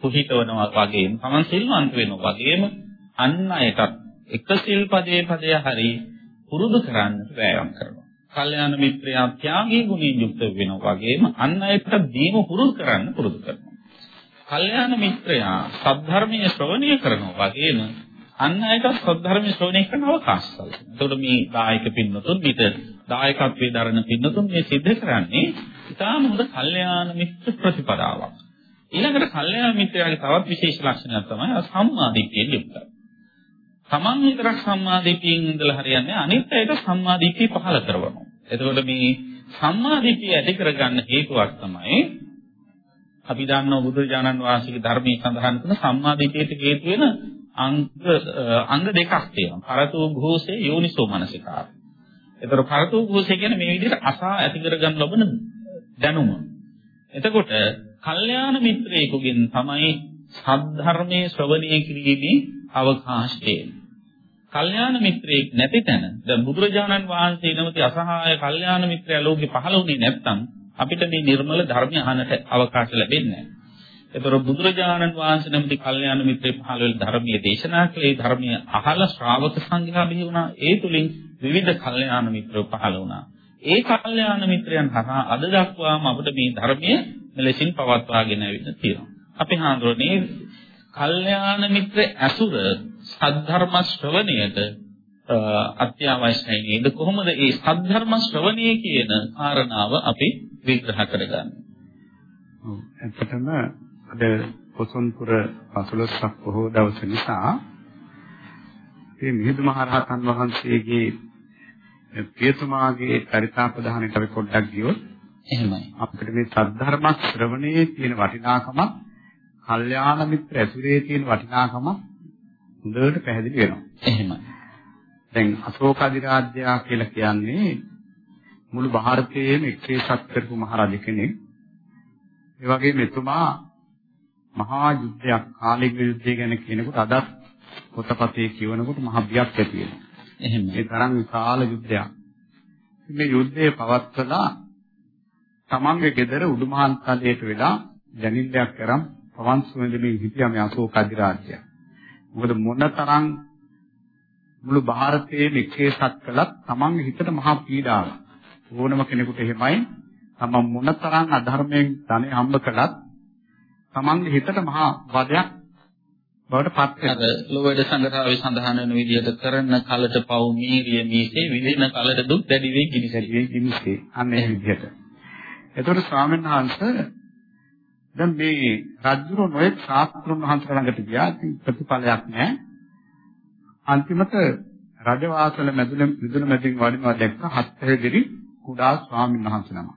පුහිටවනවා වගේම Taman සිල්වන්ත වෙනවා වගේම අන් අයටත් එක සිල්පදේ පදය හරි පුරුදු කරන්න වෑයම් කරනවා. කල්යාණ මිත්‍රයා ත්‍යාගී ගුණයෙන් යුක්ත වෙනවා වගේම අන් අයට දීම පුරුදු කරන්න පුරුදු කරනවා. කල්යාණ මිත්‍රයා සද්ධර්මයේ ශ්‍රවණය කරනවා වගේම අන් අයට සද්ධර්මයේ ශ්‍රවණය කරන අවකාශ සැලසෙනවා. එතකොට මේ දායක පින්නතුන් විත දායකත්වයේ දරන පින්නතුන් මේ සිද්ධ කරන්නේ ඉතාම හොඳ කල්යාණ මිත්‍ර ප්‍රතිපදාවක්. ඊළඟට කල්යාණ මිත්‍රයාගේ තවත් විශේෂ ලක්ෂණයක් තමයි සම්මාදිට්ඨියෙන් යුක්තයි. තමන් විතරක් සම්මාදිට්ඨියෙන් ඉඳලා හරියන්නේ අනිත් අයට සම්මාදිට්ඨිය පහළ කරනවා. එතකොට මේ සම්මාදිට්ඨිය ඇති කරගන්න හේතුවක් තමයි අපි දන්නවා බුදුරජාණන් වහන්සේගේ ධර්මයේ සඳහන් කරන සම්මාදිට්ඨියට හේතු වෙන අංග අංග දෙකක් තියෙනවා. පරතෝ ഘോഷේ යෝනිසෝ මනසිකාර. එතකොට පරතෝ ഘോഷේ කියන්නේ මේ විදිහට අසා ඇති කරගන්න ලබන දැනුම. එතකොට කල්යාණ මිත්‍රයෙකුගෙන් තමයි සද්ධර්මයේ ශ්‍රවණය කිරීමේ අවකාශය. කල්යාණ මිත්‍රයෙක් නැති තැන දැන් බුදුරජාණන් වහන්සේ නමති අසහාය කල්යාණ මිත්‍රයා ලෝකේ පහළ වුණේ නැත්නම් අපිට මේ නිර්මල ධර්මය අහන්නට අවකාශ ලැබෙන්නේ නැහැ. ඒතර බුදුරජාණන් වහන්සේ නමති කල්යාණ මිත්‍රේ පහළ වෙල ධර්මයේ දේශනා කළේ ධර්මයේ අහලා ශ්‍රාවක සංඝයා බිහි වුණා. ඒ තුලින් විවිධ කල්යාණ මිත්‍රයෝ පහළ වුණා. ඒ කල්යාණ මිත්‍රයන් හරහා අද දක්වාම අපිට මේ ධර්මයේ මෙලෙසින් පවත්වාගෙන ඇවිත් තියෙනවා. අපි හඳුරන්නේ කල්යාණ මිත්‍ර ඇසුර සද්ධර්ම ශ්‍රවණයට අත්‍යවශ්‍යයි නේද? කොහොමද මේ සද්ධර්ම ශ්‍රවණය කියන කාරණාව අපි විග්‍රහ කරගන්නේ? ඔව් ඇත්තටම අද පොසොන්පුර පසළොස්වක බොහෝ දවස නිසා මේ මිහිඳු මහරහතන් වහන්සේගේ පියතුමාගේ පරිතාපදානයට අපි පොඩ්ඩක් ගියොත් එහෙමයි. අපිට මේ සද්ධර්ම ශ්‍රවණයේ තියෙන වටිනාකම කල්යාණ මිත්‍ර ඇසුරේ තියෙන වටිනාකම හොඳට පැහැදිලි වෙනවා. එහෙමයි. දැන් අශෝක අධිරාජ්‍යයා කියලා කියන්නේ මුළු ಭಾರತයේම එක්කේ සත් කරපු මහරජ කෙනෙක්. ඒ වගේම එතුමා මහා යුද්ධයක් කාලික යුද්ධය ගැන කියනකොට අදත් පොතපතේ කියවනකොට මහ බියක් ඇති වෙනවා. එහෙම. ඒ තරම් විශාල යුද්ධයක්. මේ යුද්ධය පවත්වලා තමන්ගේ ගෙදර උඩුමහල් තලයට වෙලා දැනින්දයක් කරම් පවන්සු වෙදමින් හිටියා මේ අශෝක අධිරාජ්‍යය. මොකද මොනතරම් මුළු ಭಾರತයේම එකේසත් කළත් තමන්ගේ හිතට මහා පීඩාවක්. ඕනම කෙනෙකුට එහෙමයි. තමන් මොනතරම් අධර්මයෙන් ධනෙ හම්බ කළත් තමන්ගේ හිතට මහා වදයක් බවට පත් වෙනවා. අර ලෝවැඩ සංග්‍රහයේ සඳහන් වෙන විදිහට කරන කලට පව් මීරිය මීසේ විඳින කලට දුක් දැඩි වේ ගිනිසෙයි ගිනිසේ. අන්න ඒ විදිහට. එතකොට ස්වාමීන් වහන්සේ දැන් මේ රජුරු නොයෙක් ශාස්ත්‍රුන් වහන්සේ ළඟට ගියා. ප්‍රතිඵලයක් නැහැ. අන්තිමට රජවාසල මැදුන මිදුන මැදින් වඩිනවා දැක්ක හත්හැදිරි කුඩා ස්වාමීන් වහන්සේ නම.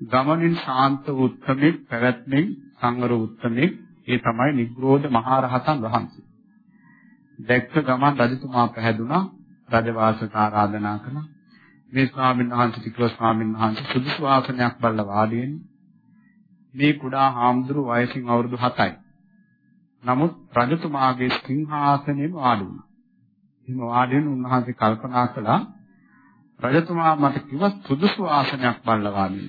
ගමනින් ශාන්ත උත්තමෙක් පැවැත්මෙන් සංවර උත්තමෙක් ඒ තමයි නිග්‍රෝධ මහරහතන් වහන්සේ. දැක්ක ගමන් රජතුමා පැහැදුනා රජවාසක ආරාධනා කළා. මේ ස්වාමීන් වහන්සේ ටිකව ස්වාමීන් වහන්සේ සුදුසු ආසනයක් බලලා වාඩි වෙන්නේ. මේ කුඩා හාමුදුරු වයසින් අවුරුදු 7යි. නමුත් රජතුමාගේ සිංහාසනයේම වාඩි වුණා. එහෙම වාඩි වෙන උන්වහන්සේ කල්පනා කළා රජතුමා මට කිව්වා සුදුසු ආසනයක් බලලා වාඩි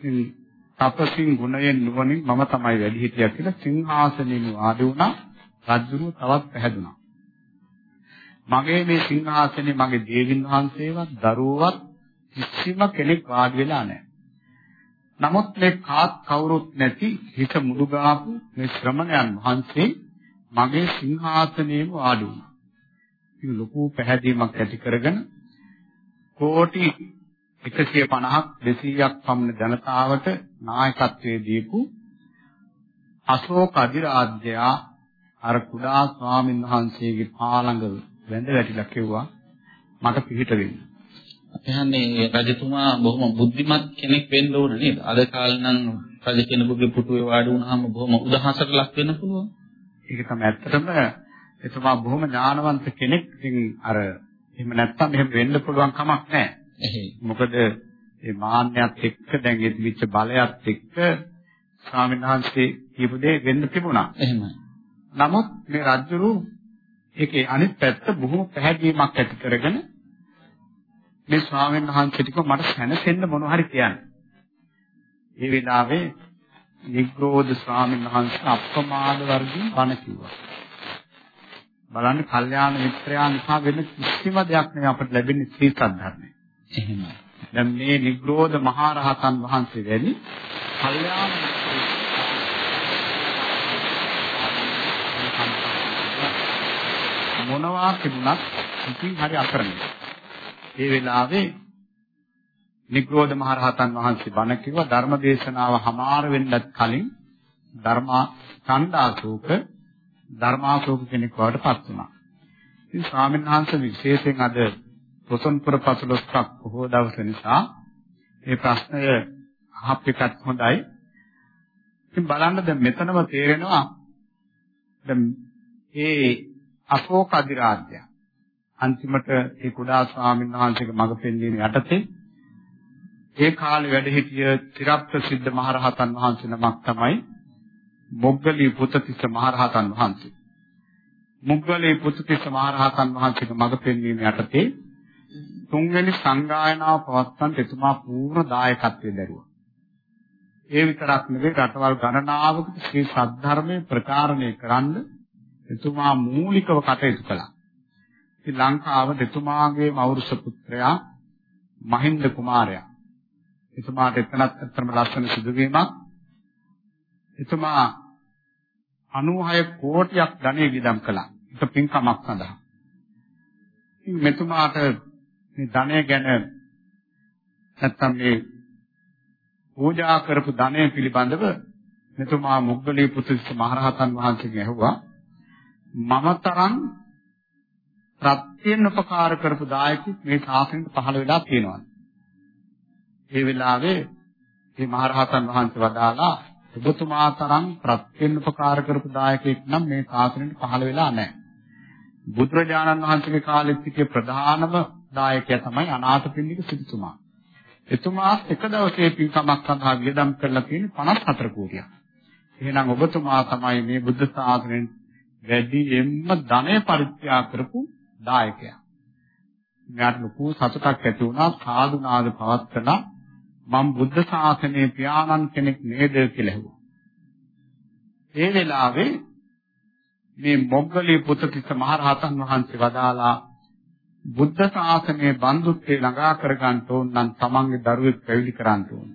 වෙන්න. තපසින් ගුණයෙන් නුවණින් මම තමයි වැඩි හිටියා කියලා සිංහාසනයේම වාඩි වුණා. රජුරුව තවත් පැහැදුනා. මගේ මේ සිංහාසනේ මගේ දේවින් වහන්සේවත් දරුවවත් කිසිම කෙනෙක් වාඩි වෙලා නැහැ. නමුත් මේ කාත් කවුරුත් නැති හිත මුඩු ගාපු මේ ශ්‍රමණයන් වහන්සේ මගේ සිංහාසනයේම වාඩි වුණා. ඉතින් ලොකු පැහැදීමක් ඇති කරගෙන කෝටි 150ක් 200ක් පමණ ජනතාවට නායකත්වයේ දීපු අශෝක අධිරාජ්‍යයා අර කුඩා ස්වාමීන් වහන්සේගේ පාළඟ වැඳ වැටිලා කිව්වා මට පිහිට වෙන්න. එහන්නේ රජතුමා බොහොම බුද්ධිමත් කෙනෙක් වෙන්න ඕන නේද? අද කාලේ නම් රජ කෙනෙකුගේ පුටුවේ වාඩි වුණාම බොහොම උදහසට ලක් වෙන්න පුළුවන්. ඒක තමයි ඇත්තටම එතුමා බොහොම ඥානවන්ත කෙනෙක්. ඉතින් අර එහෙම නැත්තම් එහෙම වෙන්න පුළුවන් කමක් නැහැ. මොකද මේ මාන්නයත් එක්ක දැන් ඉදිවිච්ච බලයත් එක්ක ස්වාමීන් වහන්සේ කියපු දේ වෙන්න තිබුණා. එහෙමයි. නමුත් මේ රජුරු ඒකේ අනිත් පැත්ත බොහොම පැහැදීමක් ඇති කරගෙන මේ ස්වාමීන් වහන්සේට කිව්වා මට සැනසෙන්න මොන හරි කියන්න. ඒ වෙලාවේ නිග්‍රෝධ ස්වාමීන් වහන්සේ අප්‍රමාද වර්ගයෙන් බණ කිව්වා. බලන්න කල්යාණ මිත්‍රයා නිසා වෙන කිසිම දෙයක් නෙවෙයි අපට ලැබෙන්නේ සී සද්ධර්මය. එහෙමයි. දැන් මේ නිග්‍රෝධ මහරහතන් වහන්සේ වැනි කල්යාණ මොනවා තිබුණත් ඉතින් හරි අකරණයි. ඒ වෙලාවේ නිග්‍රෝධ මහරහතන් වහන්සේ බණ කිව්වා ධර්ම දේශනාව හමාර වෙන්නත් කලින් ධර්මා ඡන්දාසෝක ධර්මාසෝක කෙනෙක් වඩ පත් වුණා. ඉතින් ස්වාමීන් වහන්සේ විශේෂයෙන් අද පොසොන්පුර පසළොස්වක බොහෝ දවස නිසා මේ ප්‍රශ්නය අහප් එකත් හොඳයි. ඉතින් බලන්න දැන් මෙතනම තේරෙනවා දැන් ඒ අශෝක අධිරාජ්‍යය අන්තිමට ඒ කුඩා ස්වාමීන් වහන්සේගේ මඟ පෙන්වීම යටතේ ඒ කාලේ වැඩ සිටිය චිරප්‍රසිද්ධ මහරහතන් වහන්සේ නමක් තමයි මොග්ගලී පුතතිස්ස මහරහතන් වහන්සේ. මොග්ගලී පුතතිස්ස මහරහතන් වහන්සේගේ මඟ පෙන්වීම යටතේ තුන්වෙනි සංගායනාව පවත්වන්න එතුමා පූර්ණ දායකත්වයෙන් දරුවා. ඒ විතරක් නෙවෙයි රටවල් ගණනාවකට ශ්‍රී සද්ධර්මයේ ප්‍රචාරණය කරන්න එතුමා මූලිකව කටයුතු කළා. ඉතින් ලංකාව දෙතුමාගේ මෞර්ෂ පුත්‍රයා මහින්ද කුමාරයා. එතුමාට එතනත් අත්‍තරම ලස්සන සිදුවීමක්. එතුමා 96 කෝටියක් ධනෙ විදම් කළා. ඒක පින්කමක් සඳහා. ඉතින් මෙතුමාට මේ ධනය ගැන නැත්තම් මේ පූජා කරපු ධනය පිළිබඳව මෙතුමා මුග්ගලී පුත්‍රිස් මහරහතන් වහන්සේගෙන් ඇහුවා මම තරම් ප්‍රත්‍යයෙන් උපකාර කරපු දායකෙක් මේ ශාසනයට පහළ වෙලා තියෙනවා. ඒ වෙලාවේ මේ මහරහතන් වහන්සේ වදාලා ඔබතුමා තරම් ප්‍රත්‍යයෙන් උපකාර කරපු දායකෙක් නම් මේ ශාසනයට පහළ වෙලා නැහැ. බුදුරජාණන් වහන්සේගේ කාලෙත් සිටිය ප්‍රධානම දායකයා තමයි අනාථපිණ්ඩික සිටුතුමා. එතුමා එක දවසේ පින්කමක් සඳහා වියදම් කරලා තියෙන්නේ 54 කෝටියක්. එහෙනම් ඔබතුමා තමයි මේ බුද්ධ ශාසනයෙන් වැඩියෙන්ම ධනය පරිත්‍යාග කරපු දායකයා. මෙයාට ලොකු සතුටක් ඇති වුණා සාදු නාද පවත්කලා මම බුද්ධ ශාසනයේ පියාණන් කෙනෙක් නේද කියලා ඇහුවා. ඒ වෙලාවේ මේ මොග්ගලී පුත්තිස්ස මහරහතන් වහන්සේ වදාලා බුද්ධ ශාසනයේ බන්දුත්වයේ ළඟා කරගන්න ඕන නම් තමන්ගේ දරුවෙක් පැවිදි කරන්න ඕන.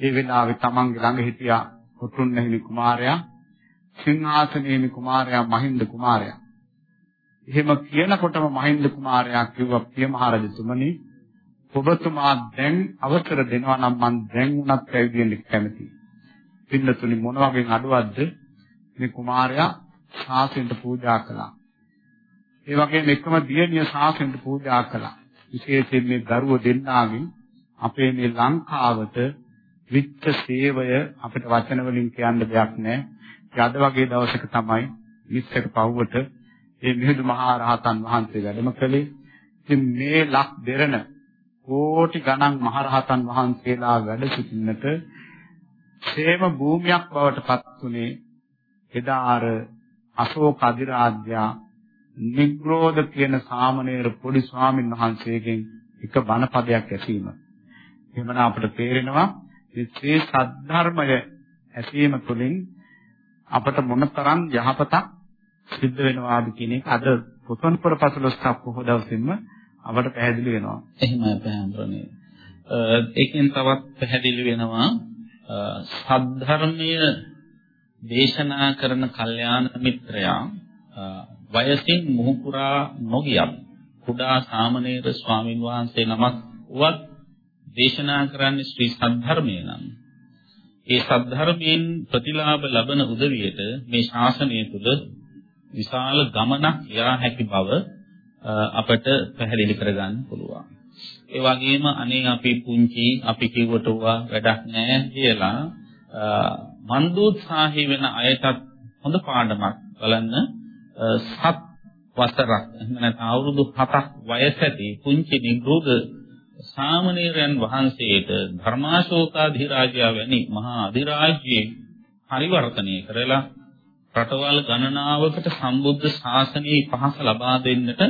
ඒ වෙලාවේ තමන්ගේ ළඟ හිටියා පුතුන්නහිමි කුමාරයා සිංහාසනයේමි කුමාරයා මහින්ද කුමාරයා. එහෙම කියනකොටම මහින්ද කුමාරයා කිව්වා පිය මහරජතුමනි ඔබතුමා දැන් අවසර දෙනවා නම් මම දැන් උනත් පැවිදි වෙන්න කැමතියි. පින්නතුනි මොන වගේ අඩුවක්ද මේ කුමාරයා ශාසනයට පූජා කළා. ඒ වගේම එකම දියණිය ශාසනයට පූජා කළා. විශේෂයෙන් මේ දරුව දෙන්නාගෙන් අපේ මේ ලංකාවට විච්ඡ සේවය අපිට වචන වලින් කියන්න දෙයක් නැහැ. අද වගේ දවසක තමයි විස්සක පවුවට මේ මිහිඳු මහා රහතන් වහන්සේ වැඩම කළේ. ඉතින් මේ ලක් දෙරණ කෝටි ගණන් මහරහතන් වහන්සේලා වැඩ සිටින්නට ക്ഷേම භූමියක් බවට පත් වුණේ එදා අර අශෝක අධිරාජ්‍යා නිග්‍රෝධ කියන සාමණේර පොඩි ස්වාමීන් වහන්සේගෙන් එක බණ පදයක් ඇසීම. එහෙමනම් අපිට තේරෙනවා මේ ශ්‍රී සද්ධර්මය ඇසීම තුළින් අපට මොනතරම් යහපතක් සිද්ධ වෙනවාද කියන එක අද පුතන්පුර පසළොස්වක පොහොය දවසින්ම අපට පැහැදිලි වෙනවා. එහෙමයි පැහැදිලිනේ. ඒකෙන් තවත් පැහැදිලි වෙනවා සද්ධර්මය දේශනා කරන කල්යාණ මිත්‍රයා වයසින් මුහුකුරා නොගියත් කුඩා සාමණේර ස්වාමින් වහන්සේ නමක් වුවත් දේශනා කරන්නේ ශ්‍රී සද්ධර්මය නම් ඒ සද්ධර්මයෙන් ප්‍රතිලාභ ලබන උදවියට මේ ශාසනය තුළ විශාල ගමනක් යා හැකි බව අපට පැහැදිලි කරගන්න පුළුවන්. ඒ වගේම අනේ අපි පුංචි අපි කිව්වට වැඩක් නැහැ කියලා මන්දෝත්සාහී වෙන අයටත් හොඳ පාඩමක් බලන්න සත් වසරක් එහෙම නැත්නම් අවුරුදු 7ක් වයස ඇති පුංචි නිග්‍රෝධ සාමණේරයන් වහන්සේට ධර්මාශෝකාධිරාජයා වැනි මහා අධිරාජ්‍යයේ පරිවර්තනය කරලා රටවල් ගණනාවකට සම්බුද්ධ ශාසනයේ පහස ලබා දෙන්නට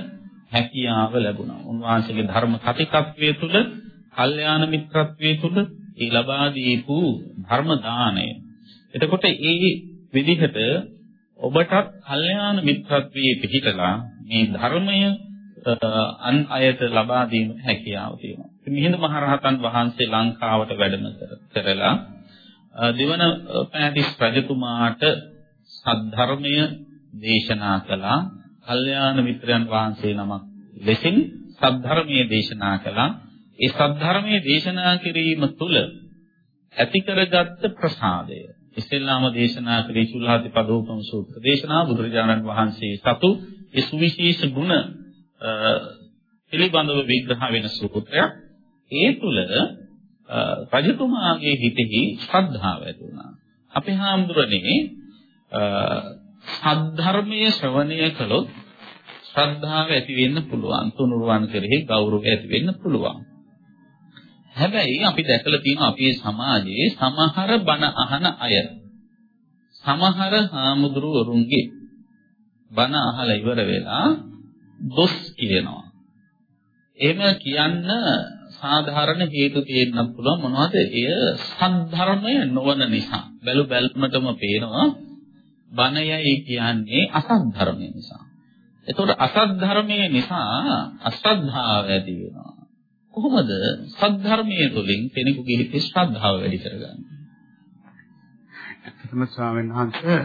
හැකියාව ලැබුණා. උන්වහන්සේගේ ධර්ම කතිකත්වයේ තුල, කල්යාණ මිත්‍රත්වයේ තුල ඒ ලබා දීපු ධර්ම දාණය. එතකොට ඒ විදිහට ඔබටත් කල්යාණ මිත්‍රත්වයේ පිහිටලා මේ ධර්මය අන් අයට ලබා දීම හැකියාව තියෙනවා. මිහිඳු මහරහතන් වහන්සේ ලංකාවට වැඩම කරලා දෙවන පෑතිස් රජතුමාට සද්ධර්මය දේශනා කළා. කල්යාණ මිත්‍රයන් වහන්සේ නමක් ලෙසින් සද්ධර්මයේ දේශනා කළා. ඒ සද්ධර්මයේ දේශනා කිරීම තුළ ඇති කරගත්ත ප්‍රසාදය ඉස්සෙල්ලාම දේශනා කළේ චුල්ලාති පදෝපම සූත්‍ර දේශනා බුදුරජාණන් වහන්සේ සතු ඒ සුවිශේෂ ගුණ පිළිබඳව විග්‍රහ වෙන සූත්‍රයක් ඒ තුල රජතුමාගේ හිතෙහි ශ්‍රද්ධාව ඇති වුණා. අපේ හාමුදුරනේ සද්ධර්මයේ ශ්‍රවණය කළොත් ශ්‍රද්ධාව ඇති වෙන්න පුළුවන්. තුනුරුවන් කෙරෙහි ගෞරවය ඇති වෙන්න පුළුවන්. හැබැයි අපි දැකලා තියෙනවා අපේ සමාජයේ සමහර බණ අහන අය සමහර හාමුදුරුවරුන්ගේ බණ අහලා ඉවර වෙලා දොස් කියනවා. එහෙම කියන්න සාධාරණ හේතු තියෙන්නත් පුළුවන් මොනවද? එය සද්ධර්මය නොවන නිසා. බැලු බැලමටම පේනවා බණයයි කියන්නේ අසද්ධර්මය නිසා. එතකොට අසද්ධර්මයේ නිසා අශ්‍රද්ධාව ඇති වෙනවා. කොහොමද සද්ධර්මයේ තුලින් කෙනෙකුගේ හිතේ ශ්‍රද්ධාව වැඩි කරගන්නේ? ඇත්තටම ස්වාමීන් වහන්සේ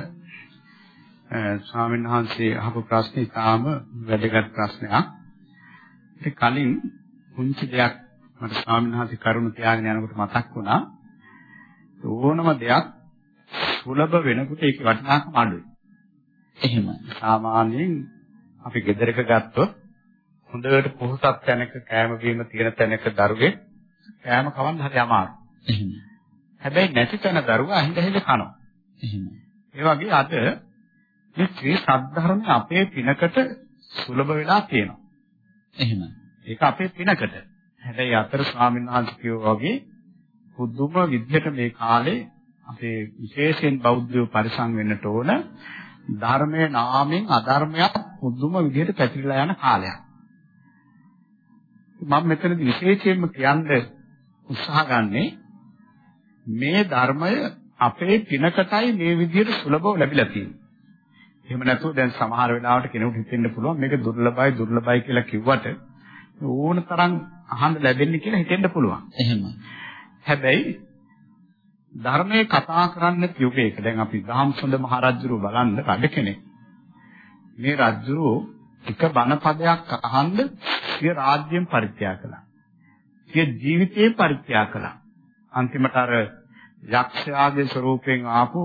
ස්වාමීන් වහන්සේ අහපු ප්‍රශ්නේ තාම වැදගත් ප්‍රශ්නයක්. ඒක කලින් පුංචි දෙයක් මට ස්වාමීන් වහන්සේ කරුණ තියාගෙන යනකොට මතක් වුණා. ඕනම දෙයක් සුලභ වෙනකොට ඒකේ වටිනාකම අඩුයි. එහෙමයි. සාමාන්‍යයෙන් අපි ගෙදරක ගත්තොත් හොඳට පොහොසත් තැනක කෑම බීම තියෙන තැනක දරුවේ කෑම කවන්න හරි අමාරුයි. එහෙමයි. හැබැයි නැති තැන දරුවා අහිඳ හිඳ කනවා. එහෙමයි. ඒ වගේ අද මේ ශ්‍රී සද්ධර්මය අපේ පිනකට සුලභ වෙලා තියෙනවා. එහෙමයි. ඒක අපේ පිනකට. හැබැයි අතර ස්වාමීන් වහන්සේ කියෝ වගේ පුදුම විද්‍යට මේ කාලේ අපේ විශේෂයෙන් බෞද්ධයෝ පරිසං වෙන්නට ඕන ධර්මයේ නාමයෙන් අධර්මයක් පුදුම විදිහට පැතිරලා යන කාලයක්. මම මෙතනදී විශේෂයෙන්ම කියන්න උත්සාහ ගන්නේ මේ ධර්මය අපේ පිනකටයි මේ විදිහට සුලභව ලැබිලා තියෙන්නේ. එහෙම නැතුව දැන් සමහර වෙලාවට කෙනෙකුට හිතෙන්න පුළුවන් මේක දුර්ලභයි දුර්ලභයි කියලා කිව්වට ඕන තරම් අහන්න ලැබෙන්නේ කියලා හිතෙන්න පුළුවන්. එහෙම. හැබැයි ධර්මයේ කතා කරන්න යුගයක දැන් අපි ධම්සොඳ මහරජුරු බලන්න රජ කෙනෙක්. මේ රජුරු එක බණ පදයක් අහන්න සිය රාජ්‍යයෙන් පරිත්‍යාග කළා. සිය ජීවිතේ පරිත්‍යාග කළා. අන්තිමට අර යක්ෂයාගේ ස්වරූපයෙන් ආපු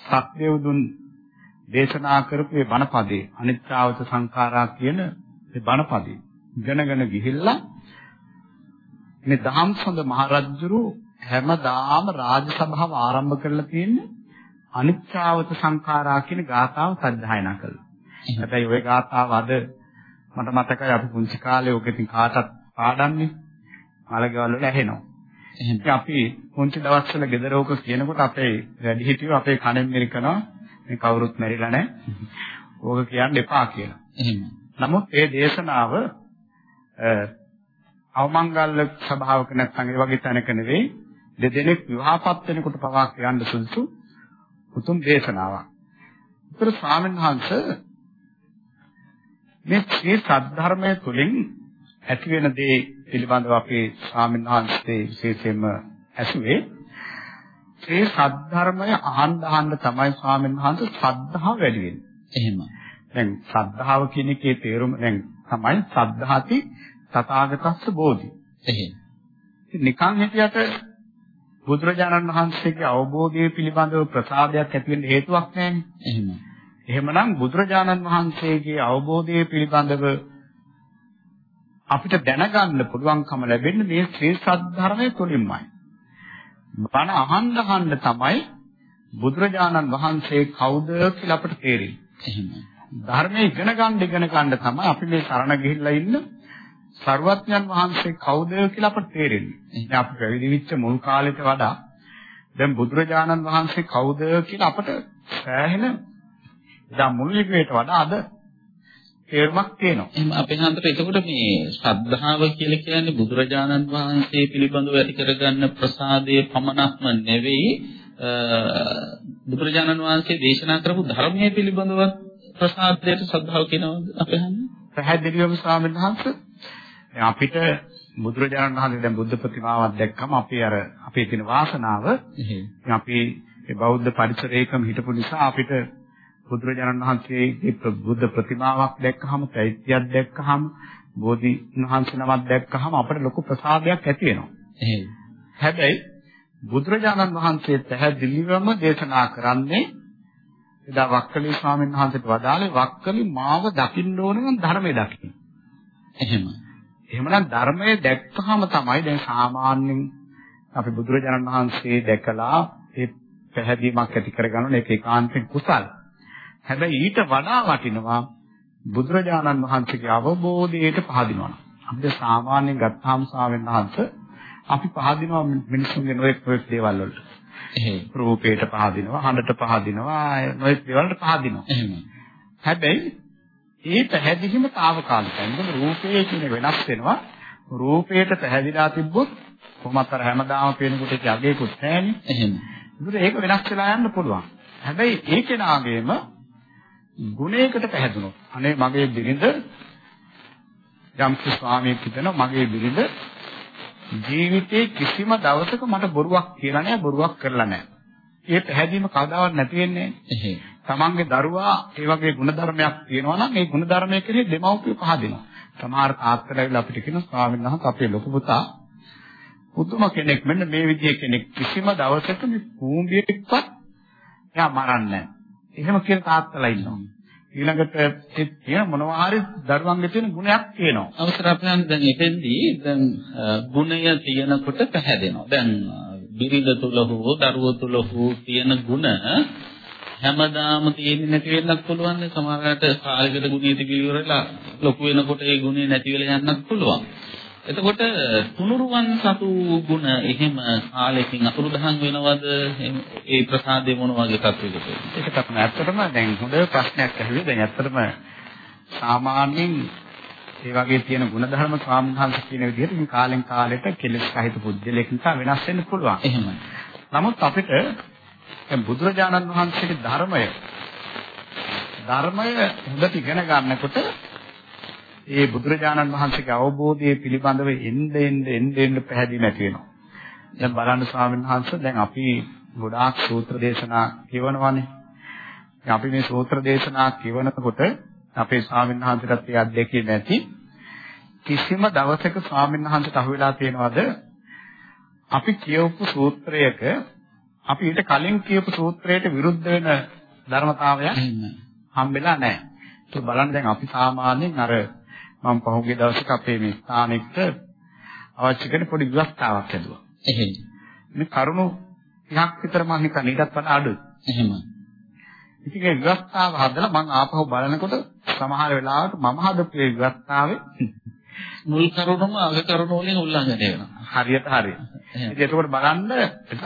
සත්‍යවදුන් දේශනා කරපු මේ බණපදේ අනිත්‍යවත සංඛාරා කියන මේ බණපදේ ඉගෙනගෙන ගිහිල්ලා මේ දහම්සොඳ මහරජුරු හැමදාම රාජසභාව ආරම්භ කරලා තියෙන්නේ අනිත්‍යවත සංඛාරා කියන ගාථාව සජ්ජායනා කළා. හැබැයි ওই ගාථාව අද මට මතකයි අපි පුංචි කාලේ ඔක ඉතින් කාටත් පාඩම්නේ. මලකවල වල ඇහෙනවා. එහෙනම් අපි පුංචි දවස්වල ගෙදර ඕක කියනකොට අපේ වැඩිහිටියෝ අපේ කණෙන් මෙරිකනවා මේ කවුරුත් මැරිලා නැහැ. ඕක කියන්න එපා කියලා. එහෙම. නමුත් මේ දේශනාව අවමංගල්‍ය ස්වභාවක නැත්නම් ඒ වගේ තැනක නෙවෙයි දෙදෙනෙක් විවාහපත් වෙනකොට පවා කියන්න සුදුසු උතුම් දේශනාවක්. උතර ස්වාමීන් වහන්සේ මේ ශ්‍රී සද්ධර්මයේ තුලින් ඇති වෙන දේ පිළිබඳව අපේ ස්වාමීන් වහන්සේ විශේෂයෙන්ම ඇසුවේ ඒ සද්ධර්මය අහන්න අහන්න තමයි ස්වාමීන් වහන්සේ ශ්‍රද්ධාව වැඩි වෙන්නේ. එහෙම. දැන් ශ්‍රද්ධාව කියන එකේ තේරුම දැන් තමයි සද්ධාති තථාගතස්ස බෝධි. එහෙම. නිකන් හිටියට බුදුරජාණන් වහන්සේගේ අවබෝධය පිළිබඳව ප්‍රසාදයක් ඇති වෙන්න හේතුවක් නැහැනේ. එහෙම. එහෙමනම් බුදුරජාණන් වහන්සේගේ අවබෝධය පිළිබඳව අපිට දැනගන්න පුළුවන්කම ලැබෙන්නේ මේ ශ්‍රී සද්ධර්මයේ තුලින්මයි. බණ අහන්න අහන්න තමයි බුදුරජාණන් වහන්සේ කවුද කියලා අපිට තේරෙන්නේ. ධර්මයේ ඉගෙන ගන්න ඉගෙන ගන්න තමයි අපි මේ සරණ ගිහිල්ලා ඉන්න සර්වඥන් වහන්සේ කවුද කියලා අපට තේරෙන්නේ. ඉතින් අපි පැවිදි වෙච්ච මුල් කාලෙට වඩා දැන් බුදුරජාණන් වහන්සේ කවුද කියලා අපට සෑහෙන දැන් මුල් යුගයට වඩා අද තේරුමක් තියෙනවා. එහෙනම් අපේ හන්දට එතකොට මේ ශ්‍රද්ධාව කියලා කියන්නේ බුදුරජාණන් වහන්සේ පිළිබඳව ඇති කරගන්න ප්‍රසාදයේ පමණක්ම නෙවෙයි බුදුරජාණන් වහන්සේ දේශනා කරපු ධර්මයේ පිළිබඳව ප්‍රසාදයට ශ්‍රද්ධාව කියනවාද අපේ හන්ද? පැහැදිලිවම ස්වාමීන් වහන්සේ අපිට බුදුරජාණන් වහන්සේ දැන් බුද්ධ ප්‍රතිමාවක් දැක්කම අපි අර අපේ තියෙන වාසනාව අපි බෞද්ධ පරිසරයකම හිටපු නිසා අපිට බුදුරජාණන් වහන්සේගේ බුද්ධ ප්‍රතිමාවක් දැක්කහම, චෛත්‍යයක් දැක්කහම, බෝධි වහන්සේ නමක් දැක්කහම අපට ලොකු ප්‍රසාදයක් ඇති වෙනවා. හැබැයි බුදුරජාණන් වහන්සේ පැහැදිලිවම දේශනා කරන්නේ එදා වක්කලි ස්වාමීන් වහන්සේට වදාළේ වක්කලි මාව දකින්න ඕන නම් ධර්මයේ දකින්න. එහෙම. එහෙමනම් ධර්මයේ දැක්කහම තමයි දැන් සාමාන්‍යයෙන් අපි බුදුරජාණන් වහන්සේ දැකලා ඒ පැහැදීමක් ඇති කරගන්න ඒක ඒකාන්තයෙන් කුසල. හැබැයි ඊට වඩා වටිනවා බුදුරජාණන් වහන්සේගේ අවබෝධයට පහදිනවා. අපිට සාමාන්‍යයෙන් ගත්තාම සාවෙන් වහන්සේ අපි පහදිනවා මිනිස්සුන්ගේ නොයෙක් නොයෙක් දේවල් වලට. එහෙයි. රූපයට පහදිනවා, හඬට පහදිනවා, නොයෙක් දේවල්ට පහදිනවා. එහෙම. හැබැයි ඒ පැහැදිලිම తాවකාලිකයි. මොකද රූපයේ කියන වෙනස් වෙනවා. රූපයට පැහැදිලා තිබ්බොත් කොහොමත් අර හැමදාම පේනකොට ඒක යගේකුත් නැහැනේ. එහෙම. ඒක වෙනස් වෙලා යන්න පුළුවන්. හැබැයි ඒ කෙනාගේම ගුණයකට පැහැදුනොත් අනේ මගේ බිරිඳ යම් ස්වාමීන් වහන්සේ මගේ බිරිඳ ජීවිතේ කිසිම දවසක මට බොරුවක් කියලා නැහැ බොරුවක් කරලා නැහැ. ඒ පැහැදීම කවදාවත් නැති වෙන්නේ නැහැ. තමන්ගේ දරුවා ඒ වගේ ಗುಣධර්මයක් තියෙනවා නම් ඒ ಗುಣධර්මය කෙරෙහි දෙමව්පිය පහදිනවා. සමහර තාත්තලාවිලා අපිට කියන ස්වාමීන් වහන්සේ අපේ ලොකු පුතා පුදුම කෙනෙක් මෙන්න මේ විදිහේ කෙනෙක් කිසිම දවසක මේ භූමියටවත් එයා මරන්නේ නැහැ. එහෙම කියන තාත්තලා ඉන්නවා. ඊළඟට ඒ තියෙන මොනවා හරි දරුවන්ගේ තියෙන ගුණයක් තියෙනවා. අවසර අපයන් දැන් එතෙන්දී දැන් ගුණය තියෙනකොට පැහැදෙනවා. දැන් බිරිඳ තුල හෝ දරුවෝ තුල හෝ තියෙන ගුණ හැමදාම තියෙන්නේ නැති වෙන්නත් පුළුවන් නේ සමහරවිට කාලයකට ගුණය තිබිවරලා ලොකු වෙනකොට ඒ ගුණය නැති වෙලා යන්නත් පුළුවන්. එතකොට තුනුරුවන් සතු ගුණ එහෙම කාලෙකින් අතුරුදහන් වෙනවද? ඒ ප්‍රසාදේ මොන වගේ තත්ත්වයකද ඒක තමයි. ඇත්තටම දැන් හොඳ ප්‍රශ්නයක් ඇහුවේ. දැන් ඇත්තටම සාමාන්‍යයෙන් ඒ වගේ තියෙන ಗುಣධර්ම ස්වාමීන් කියන විදිහට මේ කාලෙන් කාලෙට කෙලෙස් සහිත පුද්ගලයෙක් නිසා වෙනස් වෙන්න පුළුවන්. එහෙමයි. නමුත් අපිට දැන් බුදුරජාණන් වහන්සේගේ ධර්මය ධර්මය හොඳට ඉගෙන ගන්නකොට ඒ බුදුරජාණන් වහන්සේගේ අවබෝධය පිළිබඳව එන්න එන්න එන්න එන්න පැහැදිලි නැති වෙනවා. දැන් බලන්න ස්වාමීන් වහන්සේ දැන් අපි ගොඩාක් සූත්‍ර දේශනා කියවනවානේ. අපි මේ සූත්‍ර දේශනා කියවනකොට අපේ ස්වාමීන් වහන්සේටත් ඒ අධ්‍යක්ෂය නැති කිසිම දවසක ස්වාමීන් වහන්සේට අහුවෙලා තියෙනවද අපි කියවපු සූත්‍රයක අපි ඊට කලින් කියපු සූත්‍රයට විරුද්ධ වෙන ධර්මතාවයක් හම්බෙලා නැහැ. ඒක බලන්න දැන් අපි සාමාන්‍යයෙන් අර මම පහුගිය දවසක අපේ මේ ස්ථානෙට අවශ්‍ය කරන පොඩි විවස්ථාවක් හදුවා. එහෙම. මේ කරුණු 30ක් විතර මම හිතන්නේ ඊටත් වඩා අඩුයි. එහෙම. ඉතින් ඒ විවස්ථාව හදලා මම ආපහු බලනකොට සමහර වෙලාවට මම හදපු ඒ විවස්ථාවේ මුල් කරුණම අග කරුණ වලින් උල්ලංඝනය වෙනවා. හරියට හරියට. ඉතින් ඒකෝට බලන්න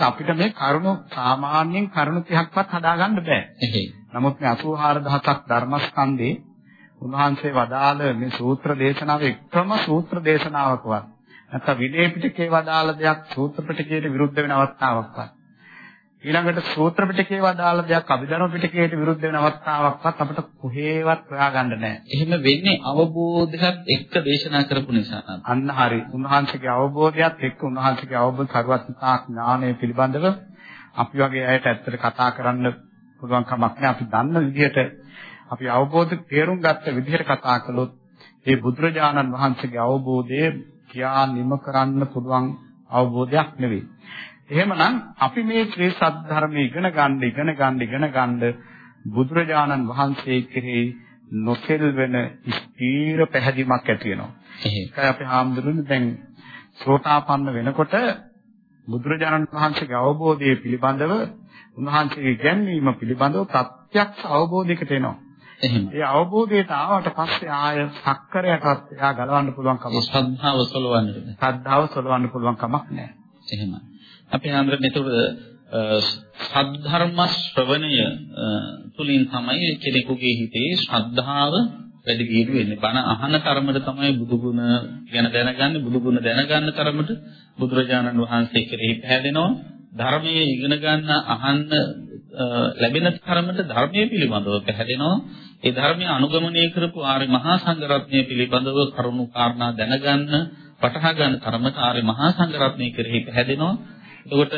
අපිට මේ කරුණු සාමාන්‍යයෙන් කරුණු 30ක්වත් හදාගන්න බෑ. එහෙයි. නමුත් මේ 84000ක් ධර්මස්කන්ධේ උන්වහන්සේ වදාළ මේ සූත්‍ර දේශනාවේ එකම සූත්‍ර දේශනාවකවත් නැත්නම් විනය පිටකේ වදාළ දෙයක් සූත්‍ර පිටකයට විරුද්ධ වෙන අවස්ථාවක්වත් ඊළඟට සූත්‍ර පිටකේ වදාළ දෙයක් අභිධර්ම පිටකයට විරුද්ධ වෙන අවස්ථාවක්වත් අපිට කොහේවත් හොයාගන්න නැහැ. එහෙම වෙන්නේ අවබෝධයත් එක්ක දේශනා කරපු නිසා. අන්න හරි. උන්වහන්සේගේ අවබෝධයත් එක්ක උන්වහන්සේගේ අවබෝධ සර්වඥතා ඥානය පිළිබඳව අපි වගේ අයට ඇත්තට කතා කරන්න පුළුවන් කමක් නැහැ. අපි දන්න විදිහට අපි අවබෝධ තේරුම් ගත්ත විදිහට කතා කළොත් මේ බුදුරජාණන් වහන්සේගේ අවබෝධය කියා නිම කරන්න පුළුවන් අවබෝධයක් නෙවෙයි. එහෙමනම් අපි මේ ශ්‍රී සද්ධර්මයේ ඉගෙන ගන්න ඉගෙන ගන්න ඉගෙන ගන්න බුදුරජාණන් වහන්සේ කෙරෙහි නොසෙල් වෙන ස්ථීර පැහැදීමක් ඇති වෙනවා. ඒකයි අපි හාමුදුරනේ දැන් සෝතාපන්න වෙනකොට බුදුරජාණන් වහන්සේගේ අවබෝධය පිළිබඳව උන්වහන්සේගේ ගැන්වීම පිළිබඳව ප්‍රත්‍යක්ෂ අවබෝධයකට එනවා. එහෙම. ඒ අවබෝධයට ආවට පස්සේ ආය සක්කරයටත් එයා ගලවන්න පුළුවන් කමක් ශ්‍රද්ධාව සලවන්න. ශ්‍රද්ධාව සලවන්න පුළුවන් කමක් නැහැ. එහෙමයි. අපි ආන්දරනේ එතකොට සද්ධර්ම ශ්‍රවණය තුලින් තමයි කෙනෙකුගේ හිතේ ශ්‍රද්ධාව වැඩි දියුණු වෙන්නේ. බණ අහන තරමට තමයි බුදු ගුණ ගැන දැනගන්නේ, බුදු ගුණ දැනගන්න තරමට බුදුරජාණන් වහන්සේ කෙරෙහි පැහැදෙනවා. ධර්මයේ ඉගෙන ගන්න අහන්න ලැබෙන තරමට ධර්මයේ පිළිබඳව පැහැදෙනවා. ඒ ධර්මයේ අනුගමනය කරපු ආර්ය මහා සංඝරත්නය පිළිබඳව කරුණු කාරණා දැනගන්න, වටහා ගන්න තරමට ආර්ය මහා සංඝරත්නය කෙරෙහි පැහැදෙනවා. එතකොට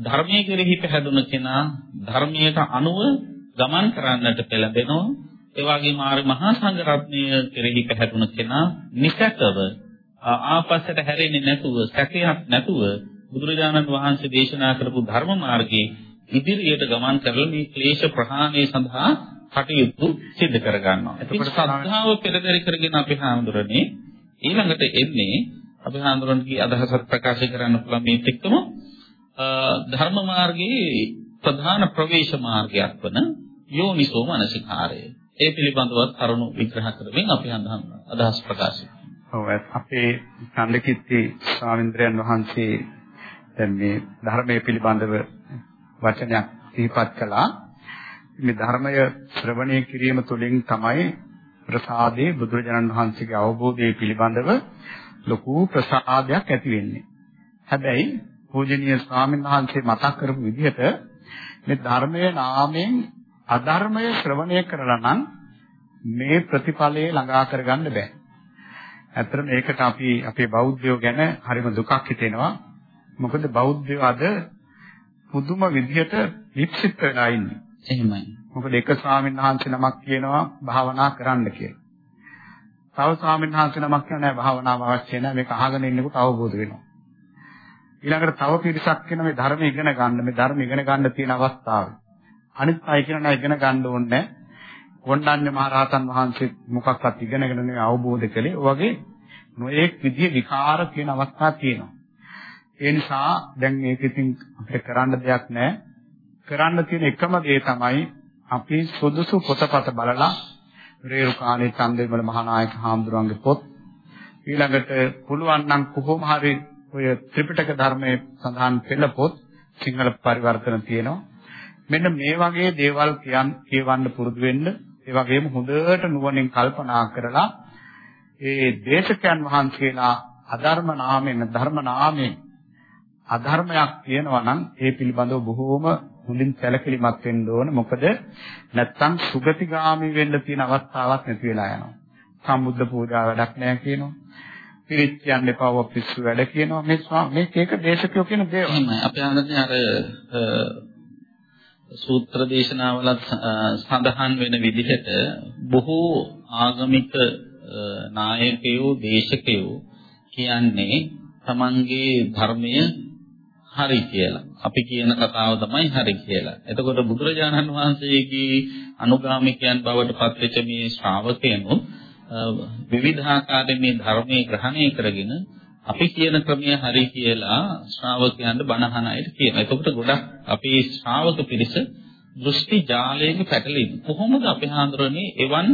ධර්මයේ කෙරෙහි පැහැදුන කෙනා ධර්මයට අනුව ගමන් කරන්නට පෙළඹෙනවා. ඒ වගේම ආර්ය මහා සංඝරත්නය කෙරෙහි පැහැදුන කෙනා නිසකව ආපස්සට හැරෙන්නේ නැතුව, සැකයක් නැතුව බුදුරජාණන් වහන්සේ දේශනා කරපු ධර්ම මාර්ගයේ ඉදිරියට ගමන් කරලා මේ ක්ලේශ ප්‍රහාණය සඳහා කටයුතු සිදු කර ගන්නවා. එතකොට ශ්‍රද්ධාව පෙරදරි කරගෙන අපි හාමුදුරනේ ඊළඟට එන්නේ අපි හාමුදුරන්ගේ අදහසක් ප්‍රකාශ කරන්න පුළුවන් මේ එක්කම ධර්ම මාර්ගයේ ප්‍රධාන ප්‍රවේශ මාර්ගයක් වන යෝනිසෝ මනසිකාරය. ඒ පිළිබඳව කරුණු විග්‍රහ කරමින් අපි අදහස් ප්‍රකාශ ඔව් අපේ සම්ලකිත්ති ස්වාමීන්ද්‍රයන් වහන්සේ දැන් මේ ධර්මයේ පිළිබඳව වචනයක් සිහිපත් කළා. මේ ධර්මය ශ්‍රවණය කිරීම තුළින් තමයි ප්‍රසාදේ බුදුරජාණන් වහන්සේගේ අවබෝධය පිළිබඳව ලොකු ප්‍රසාදයක් ඇති වෙන්නේ. හැබැයි පූජනීය ස්වාමීන් වහන්සේ මතක් කරපු විදිහට මේ ධර්මයේ නාමයෙන් අධර්මය ශ්‍රවණය කරලා නම් මේ ප්‍රතිඵලය ළඟා කරගන්න බෑ. ඇත්තට මේකට අපි අපේ බෞද්ධයෝ ගැන හරිම දුකක් හිතෙනවා. මොකද බෞද්ධයෝ අද පුදුම විදිහට වික්ෂිප්ත වෙලා ඉන්නේ. එහෙමයි. මොකද එක ස්වාමීන් වහන්සේ නමක් කියනවා භාවනා කරන්න කියලා. තව ස්වාමීන් වහන්සේ නමක් කියනවා නෑ භාවනාව අවශ්‍ය නෑ මේක අහගෙන ඉන්නකොට අවබෝධ වෙනවා. ඊළඟට තව පිරිසක් කියන මේ ධර්ම ඉගෙන ගන්න මේ ධර්ම ඉගෙන ගන්න තියෙන අවස්ථාව. අනිත් අය කියනවා ඉගෙන ගන්න ඕනේ නෑ. කොණ්ඩඤ්ඤ මහරහතන් වහන්සේ මොකක්වත් ඉගෙනගෙන නෙවෙයි අවබෝධ කළේ. ඔය වගේ නොඑක් විදිහේ විකාර කියන අවස්ථා තියෙනවා. ඒ නිසා දැන් මේක ඉතින් අපිට කරන්න දෙයක් නැහැ. කරන්න තියෙන එකම දේ තමයි අපි සුදුසු පොතපත බලලා රේරුකාණේ චන්දවිමල මහානායක හාමුදුරන්ගේ පොත් ඊළඟට පුළුවන් නම් කොහොම හරි ඔය ත්‍රිපිටක ධර්මයේ සඳහන් පෙළ පොත් සිංහල පරිවර්තන තියෙනවා. මෙන්න මේ වගේ දේවල් කියන් කියවන්න පුරුදු වෙන්න ඒ වගේම හොඳට නුවණින් කල්පනා කරලා ඒ දේශකයන් වහන්සේලා අධර්ම නාමයෙන් ධර්ම නාමයෙන් අධර්මයක් තියෙනවා නම් ඒ පිළිබඳව බොහෝම හොඳින් සැලකිලිමත් වෙන්න ඕන. මොකද නැත්තම් සුගතිගාමි වෙන්න තියෙන අවස්ථාවක් නැති වෙලා යනවා. සම්බුද්ධ පූජා වැඩක් නැහැ කියනවා. පිරිත් කියන්න එපා ඔය පිස්සු වැඩ කියනවා. මේ මේක ඒක දේශකයෝ කියන දේවල්. එහෙමයි. අපේ ආනන්දනේ අර සූත්‍ර දේශනාවලත් සඳහන් වෙන විදිහට බොහෝ ආගමික නායකයෝ දේශකයෝ කියන්නේ තමන්ගේ ධර්මය හරි කියලා. අපි කියන කතාව තමයි හරි කියලා. එතකොට බුදුරජාණන් වහන්සේගේ අනුගාමිකයන් බවට පත්වෙච්ච මේ ශ්‍රාවකයන්ු විවිධාකාරයෙන් මේ ධර්මයේ ග්‍රහණය කරගෙන අපි කියන ක්‍රමය හරි කියලා ශ්‍රාවකයන්ට බණහන අයට කියනවා. එතකොට ගොඩක් අපේ ශ්‍රාවක පිරිස දෘෂ්ටි ජාලයක පැටලෙන. කොහොමද අපි හඳුරන්නේ එවන්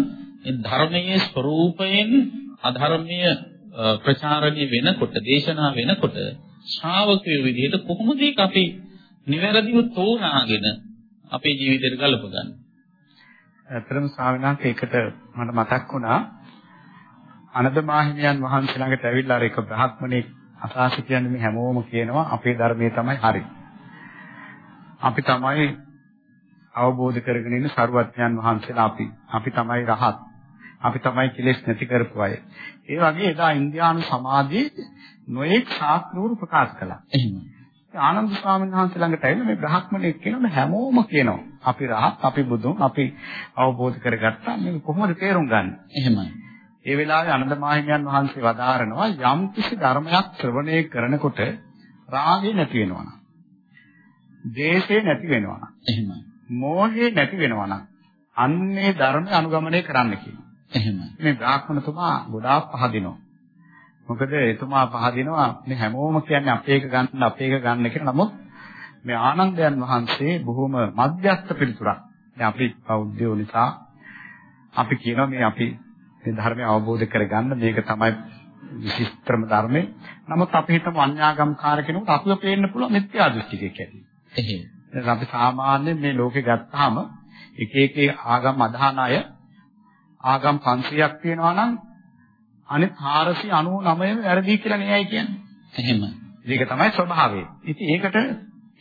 ධර්මයේ ස්වરૂපයෙන් අධර්මීය ප්‍රචාරණය වෙනකොට, දේශනා වෙනකොට ශ්‍රාවකයෝ විදිහට කොහොමද ඒක අපි නිවැරදිව තෝරාගෙන අපේ ජීවිතයට ගලපගන්නේ? අතරම ශ්‍රාවණාන්ත ඒකට මට මතක් වුණා අනද මාහිමියන් වහන්සේ ළඟට ඇවිල්ලා අර එක බ්‍රහ්මණෙක් අසාස කියන්නේ මේ හැමෝම කියනවා අපේ ධර්මයේ තමයි හරි. අපි තමයි අවබෝධ කරගෙන ඉන්න සරුවත්යන් වහන්සේලා අපි. අපි තමයි රහත්. අපි තමයි කෙලෙස් නැති කරපු අය. ඒ වගේ එදා ඉන්දියානු සමාජයේ නොඑක් ශාස්ත්‍රවරු ප්‍රකාශ කළා. එහෙම. ආනන්ද ස්වාමීන් වහන්සේ ළඟට ඇවිල්ලා මේ බ්‍රහ්මණෙක් කියනවා හැමෝම කියනවා. අපි රහත්, අපි බුදුන්, අපි අවබෝධ කරගත්තා. මේ කොහොමද තේරුම් ගන්න? එහෙමයි. ඒ වෙලාවේ ආනන්ද මාහිමියන් වහන්සේ වදාරනවා යම් කිසි ධර්මයක් ශ්‍රවණය කරනකොට රාගය නැති වෙනවා නම්, ද්වේෂය නැති වෙනවා නම්, එහෙමයි. මෝහය නැති වෙනවා නම්, අන්නේ ධර්ම අනුගමනය කරන්න කියනවා. එහෙමයි. මේ බ්‍රාහ්මණතුමා ගොඩාක් පහදිනවා. මොකද එතුමා පහදිනවා මේ හැමෝම කියන්නේ අපේ එක ගන්න අපේ එක ගන්න කියලා. නමුත් මේ ආනන්දයන් වහන්සේ බොහොම මධ්‍යස්ථ පිළිතුරක්. දැන් අපි බෞද්ධයෝ නිසා අපි කියනවා මේ අපි මේ ධර්මය අවබෝධ කරගන්න මේක තමයි විශිෂ්ටම ධර්මය. නමුත් අපි හිතමු අන්‍යාගම්කාර කෙනෙකුට අපිව පේන්න පුළුවන් මිත්‍යා දෘෂ්ටිකයෙක් ඇති. එහෙම. අපි සාමාන්‍යයෙන් මේ ලෝකේ ගත්තාම එක එක ආගම් අදහන අය ආගම් 500ක් තියෙනවා නම් අනිත් 499ම වැරදි කියලා නෙයයි කියන්නේ. එහෙම. ඒක තමයි ස්වභාවය. ඉතින් ඒකට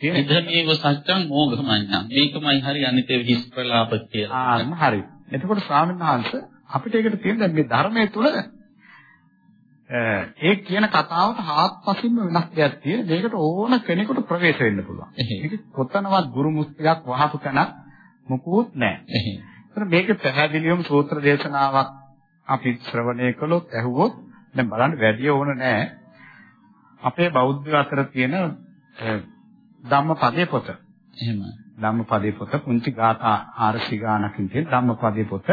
ඉදමේව සත්‍යං මෝඝමඤ්ඤං. මේකමයි හරි අනිතේ හිස් ප්‍රලාප කියලා. ආ හරි. එතකොට ස්වාමීන් වහන්සේ අපිට ඒකට තියෙන මේ ධර්මයේ තුල ඒ කියන කතාවට හාත්පසින්ම වෙනස් දෙයක් තියෙන. මේකට ඕන කෙනෙකුට ප්‍රවේශ වෙන්න පුළුවන්. ඒක කොතනවත් ගුරු මුස්තියක් වහපු තැනක් මොකුත් නැහැ. ඒතර මේක පැහැදිලිවම සූත්‍ර දේශනාවක් අපි ශ්‍රවණය කළොත් ඇහුවොත් දැන් බලන්න වැඩි ඕන නැහැ. අපේ බෞද්ධ අතර තියෙන ධම්මපදයේ පොත. එහෙම. ධම්මපදයේ පොත පුංචි ගාථා 400 ගානකින් තියෙන ධම්මපදයේ පොත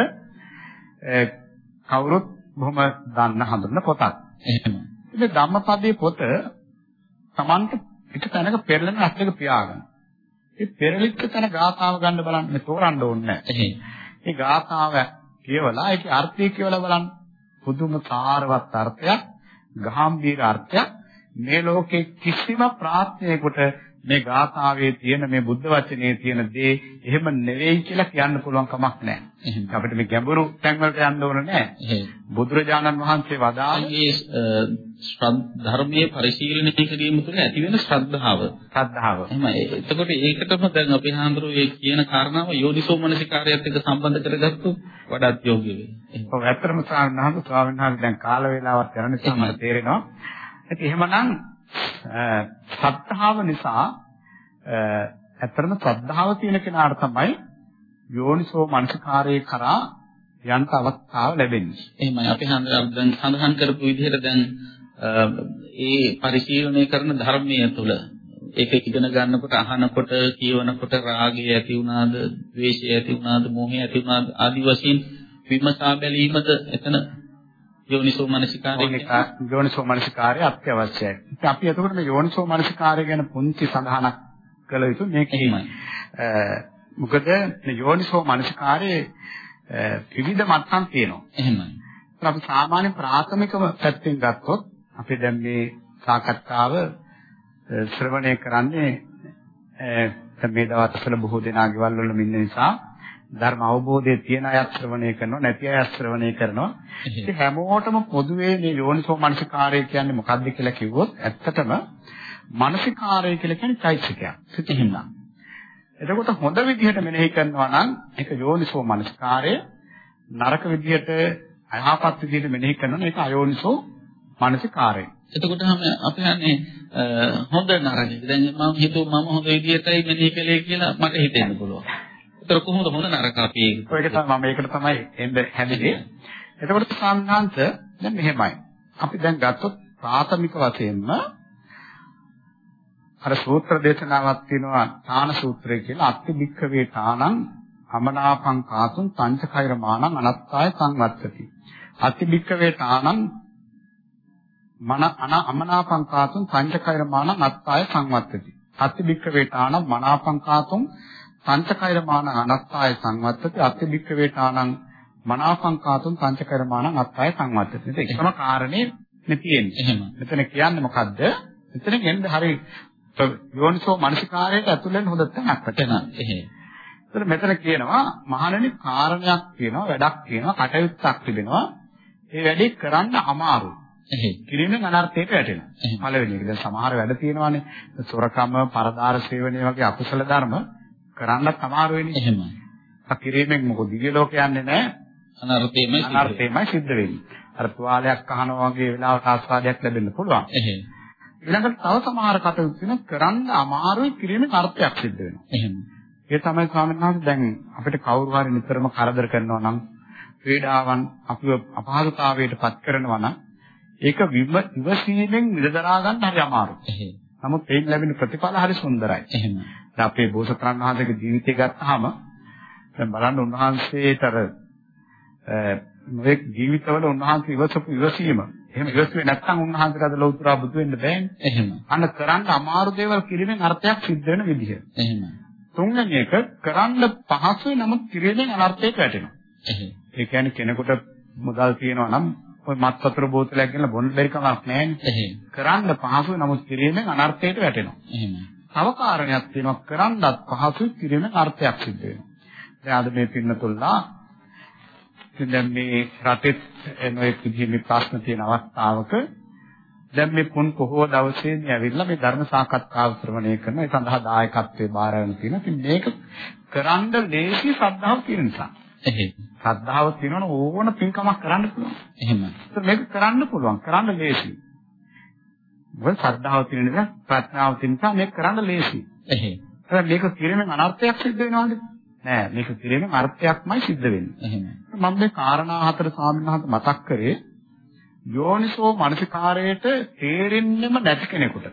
කවුරුත් බොහොම දන්න හඳුනන පොතක්. එහෙම. ඉතින් ධම්මපදයේ පොත Tamanta එක තැනක පෙරලෙන අත්ලක පියාගන්න. ඒ පෙරලිච්ච තැන ගාථාව ගන්න බලන්න තෝරන්න ඕනේ නැහැ. ඒ ගාථාව කියවලා ඒකේ අර්ථය කියවලා බලන්න. පුදුම සාරවත් අර්ථයක්, ගාම්භීර අර්ථයක් මේ ලෝකේ කිසිම ප්‍රාඥයෙකුට මේ ගාථාවේ තියෙන මේ බුද්ධ වචනේ තියෙන දේ එහෙම නෙවෙයි කියලා කියන්න පුළුවන් කමක් නැහැ. එහෙනම් අපිට මේ ගැඹුරු තැන් වලට යන්න ඕන නැහැ. බුදුරජාණන් වහන්සේ වදාළේ ධර්මයේ පරිශීලනය කිරීම තුළ ඇති වෙන ශ්‍රද්ධාව. ශ්‍රද්ධාව. එහෙමයි. එතකොට ඒකටම දැන් අපි හාමුදුරුවෝ මේ කියන කාරණාව යෝනිසෝ මනසිකාරයත් එක්ක සම්බන්ධ කරගත්තොත් වඩාත් යෝග්‍ය වෙයි. ඔව් ඇත්තටම වහන්සේ ස්වාමීන් වහන්සේ දැන් කාල වේලාවක් යන නිසා මට තේරෙනවා. ඒත් එහෙමනම් ශ්‍රද්ධාව නිසා ඇත්තටම ශ්‍රද්ධාව තියෙන කෙනාට තමයි යෝනිසෝ මනසකාරයේ කරා යන්න අවස්ථාව ලැබෙන්නේ. එහෙමයි. අපි දැන් සඳහන් කරපු විදිහට දැන් ඒ පරිශීලනය කරන ධර්මයේ තුල ඒක ඉගෙන ගන්නකොට අහනකොට කියවනකොට රාගය ඇති වුණාද, ද්වේෂය ඇති වුණාද, මෝහය ඇති වුණාද ආදි වශයෙන් විමසා බැලීමද එතන යෝනිසෝ මනසිකාරය යෝනිසෝ මනසිකාරය අත්‍යවශ්‍යයි. අපි එතකොට මේ යෝනිසෝ මනසිකාරය ගැන පුංචි සඳහනක් කළ යුතු මේකයි. මොකද මේ යෝනිසෝ මනසිකාරයේ විවිධ මට්ටම් තියෙනවා. එහෙමයි. අපි සාමාන්‍ය ප්‍රාථමිකව පැත්තෙන් ගත්තොත් අපි දැන් මේ සාකච්ඡාව ශ්‍රවණය කරන්නේ මේ දවස්වල බොහෝ දෙනා ගෙවල් වල ඉන්න නිසා ධර්ම අවබෝධය තියෙන අය ශ්‍රවණය කරනවා නැති අය ශ්‍රවණය කරනවා. ඉතින් හැමෝටම පොදුවේ මේ යෝනිසෝ මනසිකාරය කියන්නේ මොකක්ද කියලා කිව්වොත් ඇත්තටම මනසිකාරය කියලා කියන්නේ චෛතසිකයක්. සිතින්නම්. එතකොට හොඳ විදිහට මෙනෙහි කරනවා නම් ඒක යෝනිසෝ මනස්කාරය නරක විදිහට අයහපත් විදිහට මෙනෙහි කරනවා ඒක අයෝනිසෝ මනසිකාරය. එතකොට අපි යන්නේ හොඳ නරක. දැන් මම හිතුවා මම හොඳ විදිහටයි මෙනෙහි කළේ කියලා මට හිතෙන්න පුළුවන්. ඒතර කොහොමද හොඳ නරක අපි ඒක තමයි මම ඒකට තමයි එන්න හැදෙන්නේ. එතකොට සාමාන්‍යන්ත දැන් මෙහෙමයි. අපි දැන් ගත්තොත් ප්‍රාථමික වශයෙන්ම අර සූත්‍ර දේශනාවක් තියෙනවා තාන සූත්‍රය කියලා අත්ති භික්ඛවේ තානං අමනාපං කාතුං පංචකෛරමානං අනත්තාය සංවත්තති. අත්ති භික්ඛවේ තානං මන අන අමනාපං කාතුං පංචකෛරමානං අත්තාය සංවත්තති. අත්ති භික්ඛවේ තානං මනාපං කාතුං පංචකෛරමානං අනත්තාය සංවත්තති. අත්ති භික්ඛවේ තානං මනාපං කාතුං පංචකෛරමානං අත්තාය සංවත්තති. ඒක එකම කාරණේ නේ තියෙන්නේ. එහෙම. මෙතන කියන්නේ මොකද්ද? මෙතන කියන්නේ හරි යෝනිසෝ මනසිකාරයට ඇතුළෙන් හොඳට නැක්කටන. එහෙම. ඒතර මෙතන කියනවා මහණෙනි කාරණයක් තියෙනවා වැඩක් තියෙනවා කටයුත්තක් තිබෙනවා. ඒ වැඩේ කරන්න අමාරුයි. එහෙම. කිරීමෙන් අනර්ථයට වැටෙනවා. පළවෙනි එක. දැන් සමහර වැඩ තියෙනවානේ. සොරකම, පරදාර සේවනය වගේ අකුසල ධර්ම කරන්නත් අමාරු වෙන්නේ. එහෙමයි. කිරීමෙන් මොකද දිව්‍ය ලෝක යන්නේ නැහැ. අනර්ථයමයි අනර්ථයමයි සිද්ධ වෙන්නේ. අර තුවාලයක් අහනවා වගේ වෙලාවක ආස්වාදයක් ලැබෙන්න පුළුවන්. එහෙම. ඊළඟට තව සමහර කටයුතු වෙන කරන්න අමාරුයි කිරීමේ අර්ථයක් සිද්ධ වෙනවා. එහෙම. ඒ තමයි ස්වාමීන් වහන්සේ දැන් අපිට කවුරු හරි නිතරම කරදර කරනවා නම් පීඩාවන් අපිව අපහසුතාවයට පත් කරනවා නම් ඒක විවසීමෙන් විදදරා ගන්න හරි අමාරුයි. නමුත් ඒන් ලැබෙන ප්‍රතිඵල හරි සුන්දරයි. එහෙම. දැන් අපේ බෝසත්ණන් වහන්සේගේ ජීවිතය ගත්තාම දැන් බලන්න උන්වහන්සේට අර මේ ජීවිතවල උන්වහන්සේ ඉවසපු ඉවසීම එහෙම ඉවසුවේ නැත්නම් උන්වහන්සේට අද ලෞතර බුදු වෙන්න බෑනේ. එහෙම. අන්න කරන්න අමාරු දේවල් කිරීමෙන් අර්ථයක් සිද්ධ වෙන විදිහ. එහෙම. තුන්වෙනි එක කරන්න පහසුයි නමුත් කිරීමෙන් අනර්ථයක වැටෙනවා. එහෙම. ඒ කියන්නේ කෙනෙකුට මුදල් තියෙනවා නම් ඔය මත් වතුර බෝතලයක් ගෙනලා බොන්න බැරි කමක් නැහැ. එහෙම. කරන්න පහසුයි නමුත් කිරීමෙන් අනර්ථයට වැටෙනවා. එහෙම. තව කාරණයක් තියෙනවා කරන්නත් පහසුයි කිරීමෙන් අර්ථයක් සිද්ධ වෙනවා. දැන් අද මේ පින්නතුල්ලා දැන් මේ රටෙත් නොයෙක් විදිහේ මේ ප්‍රශ්න තියෙන අවස්ථාවක දැන් මේ පුන් පොහොව දවසේදී ඇවිල්ලා මේ ධර්ම සාකච්ඡාව ශ්‍රවණය කරන ඒ සඳහා දායකත්වයේ බාරගෙන තියෙනවා. ඉතින් මේක කරන්න ලේසි ශ්‍රද්ධාව තියෙන නිසා. එහෙම. ශ්‍රද්ධාව තියෙනවනේ ඕන පින්කමක් කරන්න පුළුවන්. එහෙම. මේක කරන්න පුළුවන්. කරන්න ලේසි. මොකද ශ්‍රද්ධාව තියෙන නිසා ප්‍රඥාව තියෙන නිසා මේක කරන්න ලේසි. එහෙම. හැබැයි මේක කිරීමෙන් අනර්ථයක් සිද්ධ වෙනවද? නෑ මේක කිරීමෙන් අර්ථයක්මයි සිද්ධ වෙන්නේ. එහෙම. මම මේ කාරණා හතර ස්වාමීන් වහන්සේ මතක් කරේ යෝනිසෝ මනසිකාරයට තේරෙන්නෙම නැති කෙනෙකුට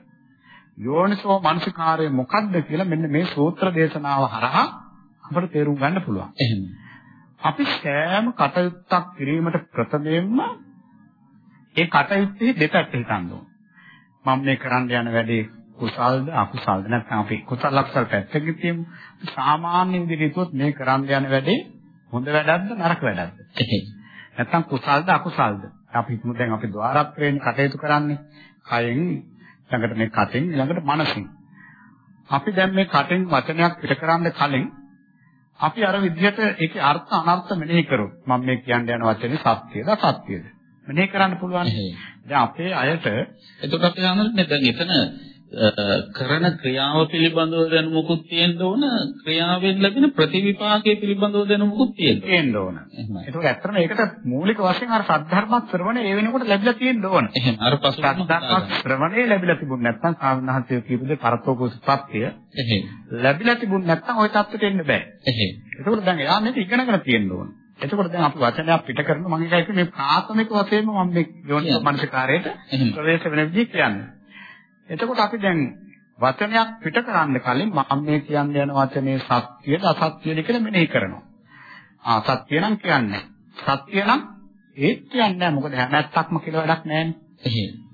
යෝනිසෝ මනසිකාරය මොකක්ද කියලා මෙන්න මේ සූත්‍ර දේශනාව හරහා අපට තේරුම් ගන්න පුළුවන්. එහෙම. අපි සෑම කටයුත්තක් කිරීමට ප්‍රථමයෙන්ම ඒ කටයුත්තේ දෙපැත්ත හිතන්න ඕන. මම මේ කරන්න යන වැඩේ කුසල්ද අකුසල්ද නැත්නම් අපි කුසල අකුසල පැත්තකින් තියමු. සාමාන්‍ය විදිහට මේ කරන්න යන වැඩේ හොඳ වැඩක්ද නරක වැඩක්ද? එහෙම. නැත්නම් කුසල්ද අකුසල්ද? අපි හිතමු දැන් අපි ద్వාරත්‍රයෙන් කටයුතු කරන්නේ. කයෙන් ළඟට මේ කටෙන් ළඟට මනසින්. අපි දැන් මේ කටෙන් වචනයක් පිට කරන්න කලින් අපි අර විදිහට ඒකේ අර්ථ අනර්ථ මෙනෙහි කරොත් මම මේ කියන්න යන වචනේ සත්‍යද අසත්‍යද මෙනේ කරන්න පුළුවන්. දැන් අපේ අයට එතකොට අපි හඳුන්නේ දැන් එතන කරන ක්‍රියාව පිළිබඳව දැනුමකුත් තියෙන්න ඕන ක්‍රියාවෙන් ලැබෙන ප්‍රතිවිපාකයේ පිළිබඳව දැනුමකුත් තියෙන්න ඕන. එහෙමයි. ඒක ඇත්තටම ඒකට මූලික වශයෙන් අර සද්ධර්මත් ශ්‍රවණය ඒ වෙනකොට ලැබිලා තියෙන්න ඕන. එහෙම. අර පසු සද්ධර්මත් ශ්‍රවණය ලැබිලා තිබුණ නැත්නම් ආනහසය කියපු දේ පරතෝකෝසප්පය. එහෙම. ලැබිලා තිබුණ නැත්නම් ওই தත්ත්වයට එන්න බෑ. එහෙම. ඒකෝර දැන් එයා මේක ඉගෙනගෙන තියෙන්න ඕන. එතකොට දැන් අපි වචනයක් පිට කරනවා මම ඒකයි මේ ප්‍රාථමික වශයෙන්ම මම මේ යෝනිසෝ මනසිකාරයට ප්‍රවේශ වෙන විදිහ කියන්නේ. එතකොට අපි දැන් වචනයක් පිට කරන්න කලින් මම මේ කියන්න යන වචනේ සත්‍යද අසත්‍යද කියලා මෙනෙහි කරනවා. ආ සත්‍ය නම් කියන්නේ. සත්‍ය නම් ඒත් කියන්නේ නැහැ. මොකද හැම ඇත්තක්ම කියලා වැඩක් නැහැනේ.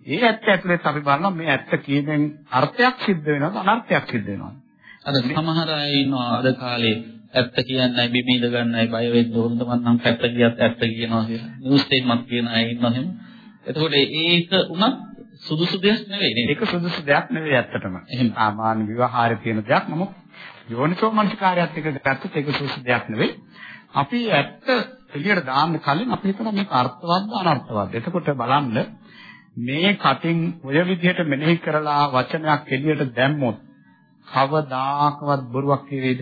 ඒ ඇත්ත ඇතුළේ අපි බලනවා මේ ඇත්ත කියනෙන් අර්ථයක් සිද්ධ වෙනවද අනර්ථයක් සිද්ධ වෙනවද? අද සමහර අය ඉන්නවා අද කාලේ ඇත්ත කියන්නයි බිම ඉඳ ගන්නයි බය වෙන්න ඕනද මම නම් පැත්ත කියත් ඇත්ත කියනවා කියලා. නිවුස් එකෙන්වත් කියන අය ඉන්නවා එහෙම. එතකොට ඒක උනත් සුදුසු දෙයක් නෙවෙයි නේද? ඒක සුදුසු දෙයක් නෙවෙයි ඇත්තටම. එහෙම. සාමාන්‍ය විවාහාරේ තියෙන දෙයක් නමුත් යෝනිසෝ මනසිකාරයත් එක්ක ගත්තොත් ඒක සුදුසු දෙයක් නෙවෙයි. අපි ඇත්ත එළියට දාන්න කලින් අපි හිතනවා මේක අර්ථවත්ද අනර්ථවත්ද. එතකොට බලන්න මේ කටින් ඔය විදිහට මෙනෙහි කරලා වචනයක් එළියට දැම්මොත් කවදාකවත් බොරුවක් කියවේද?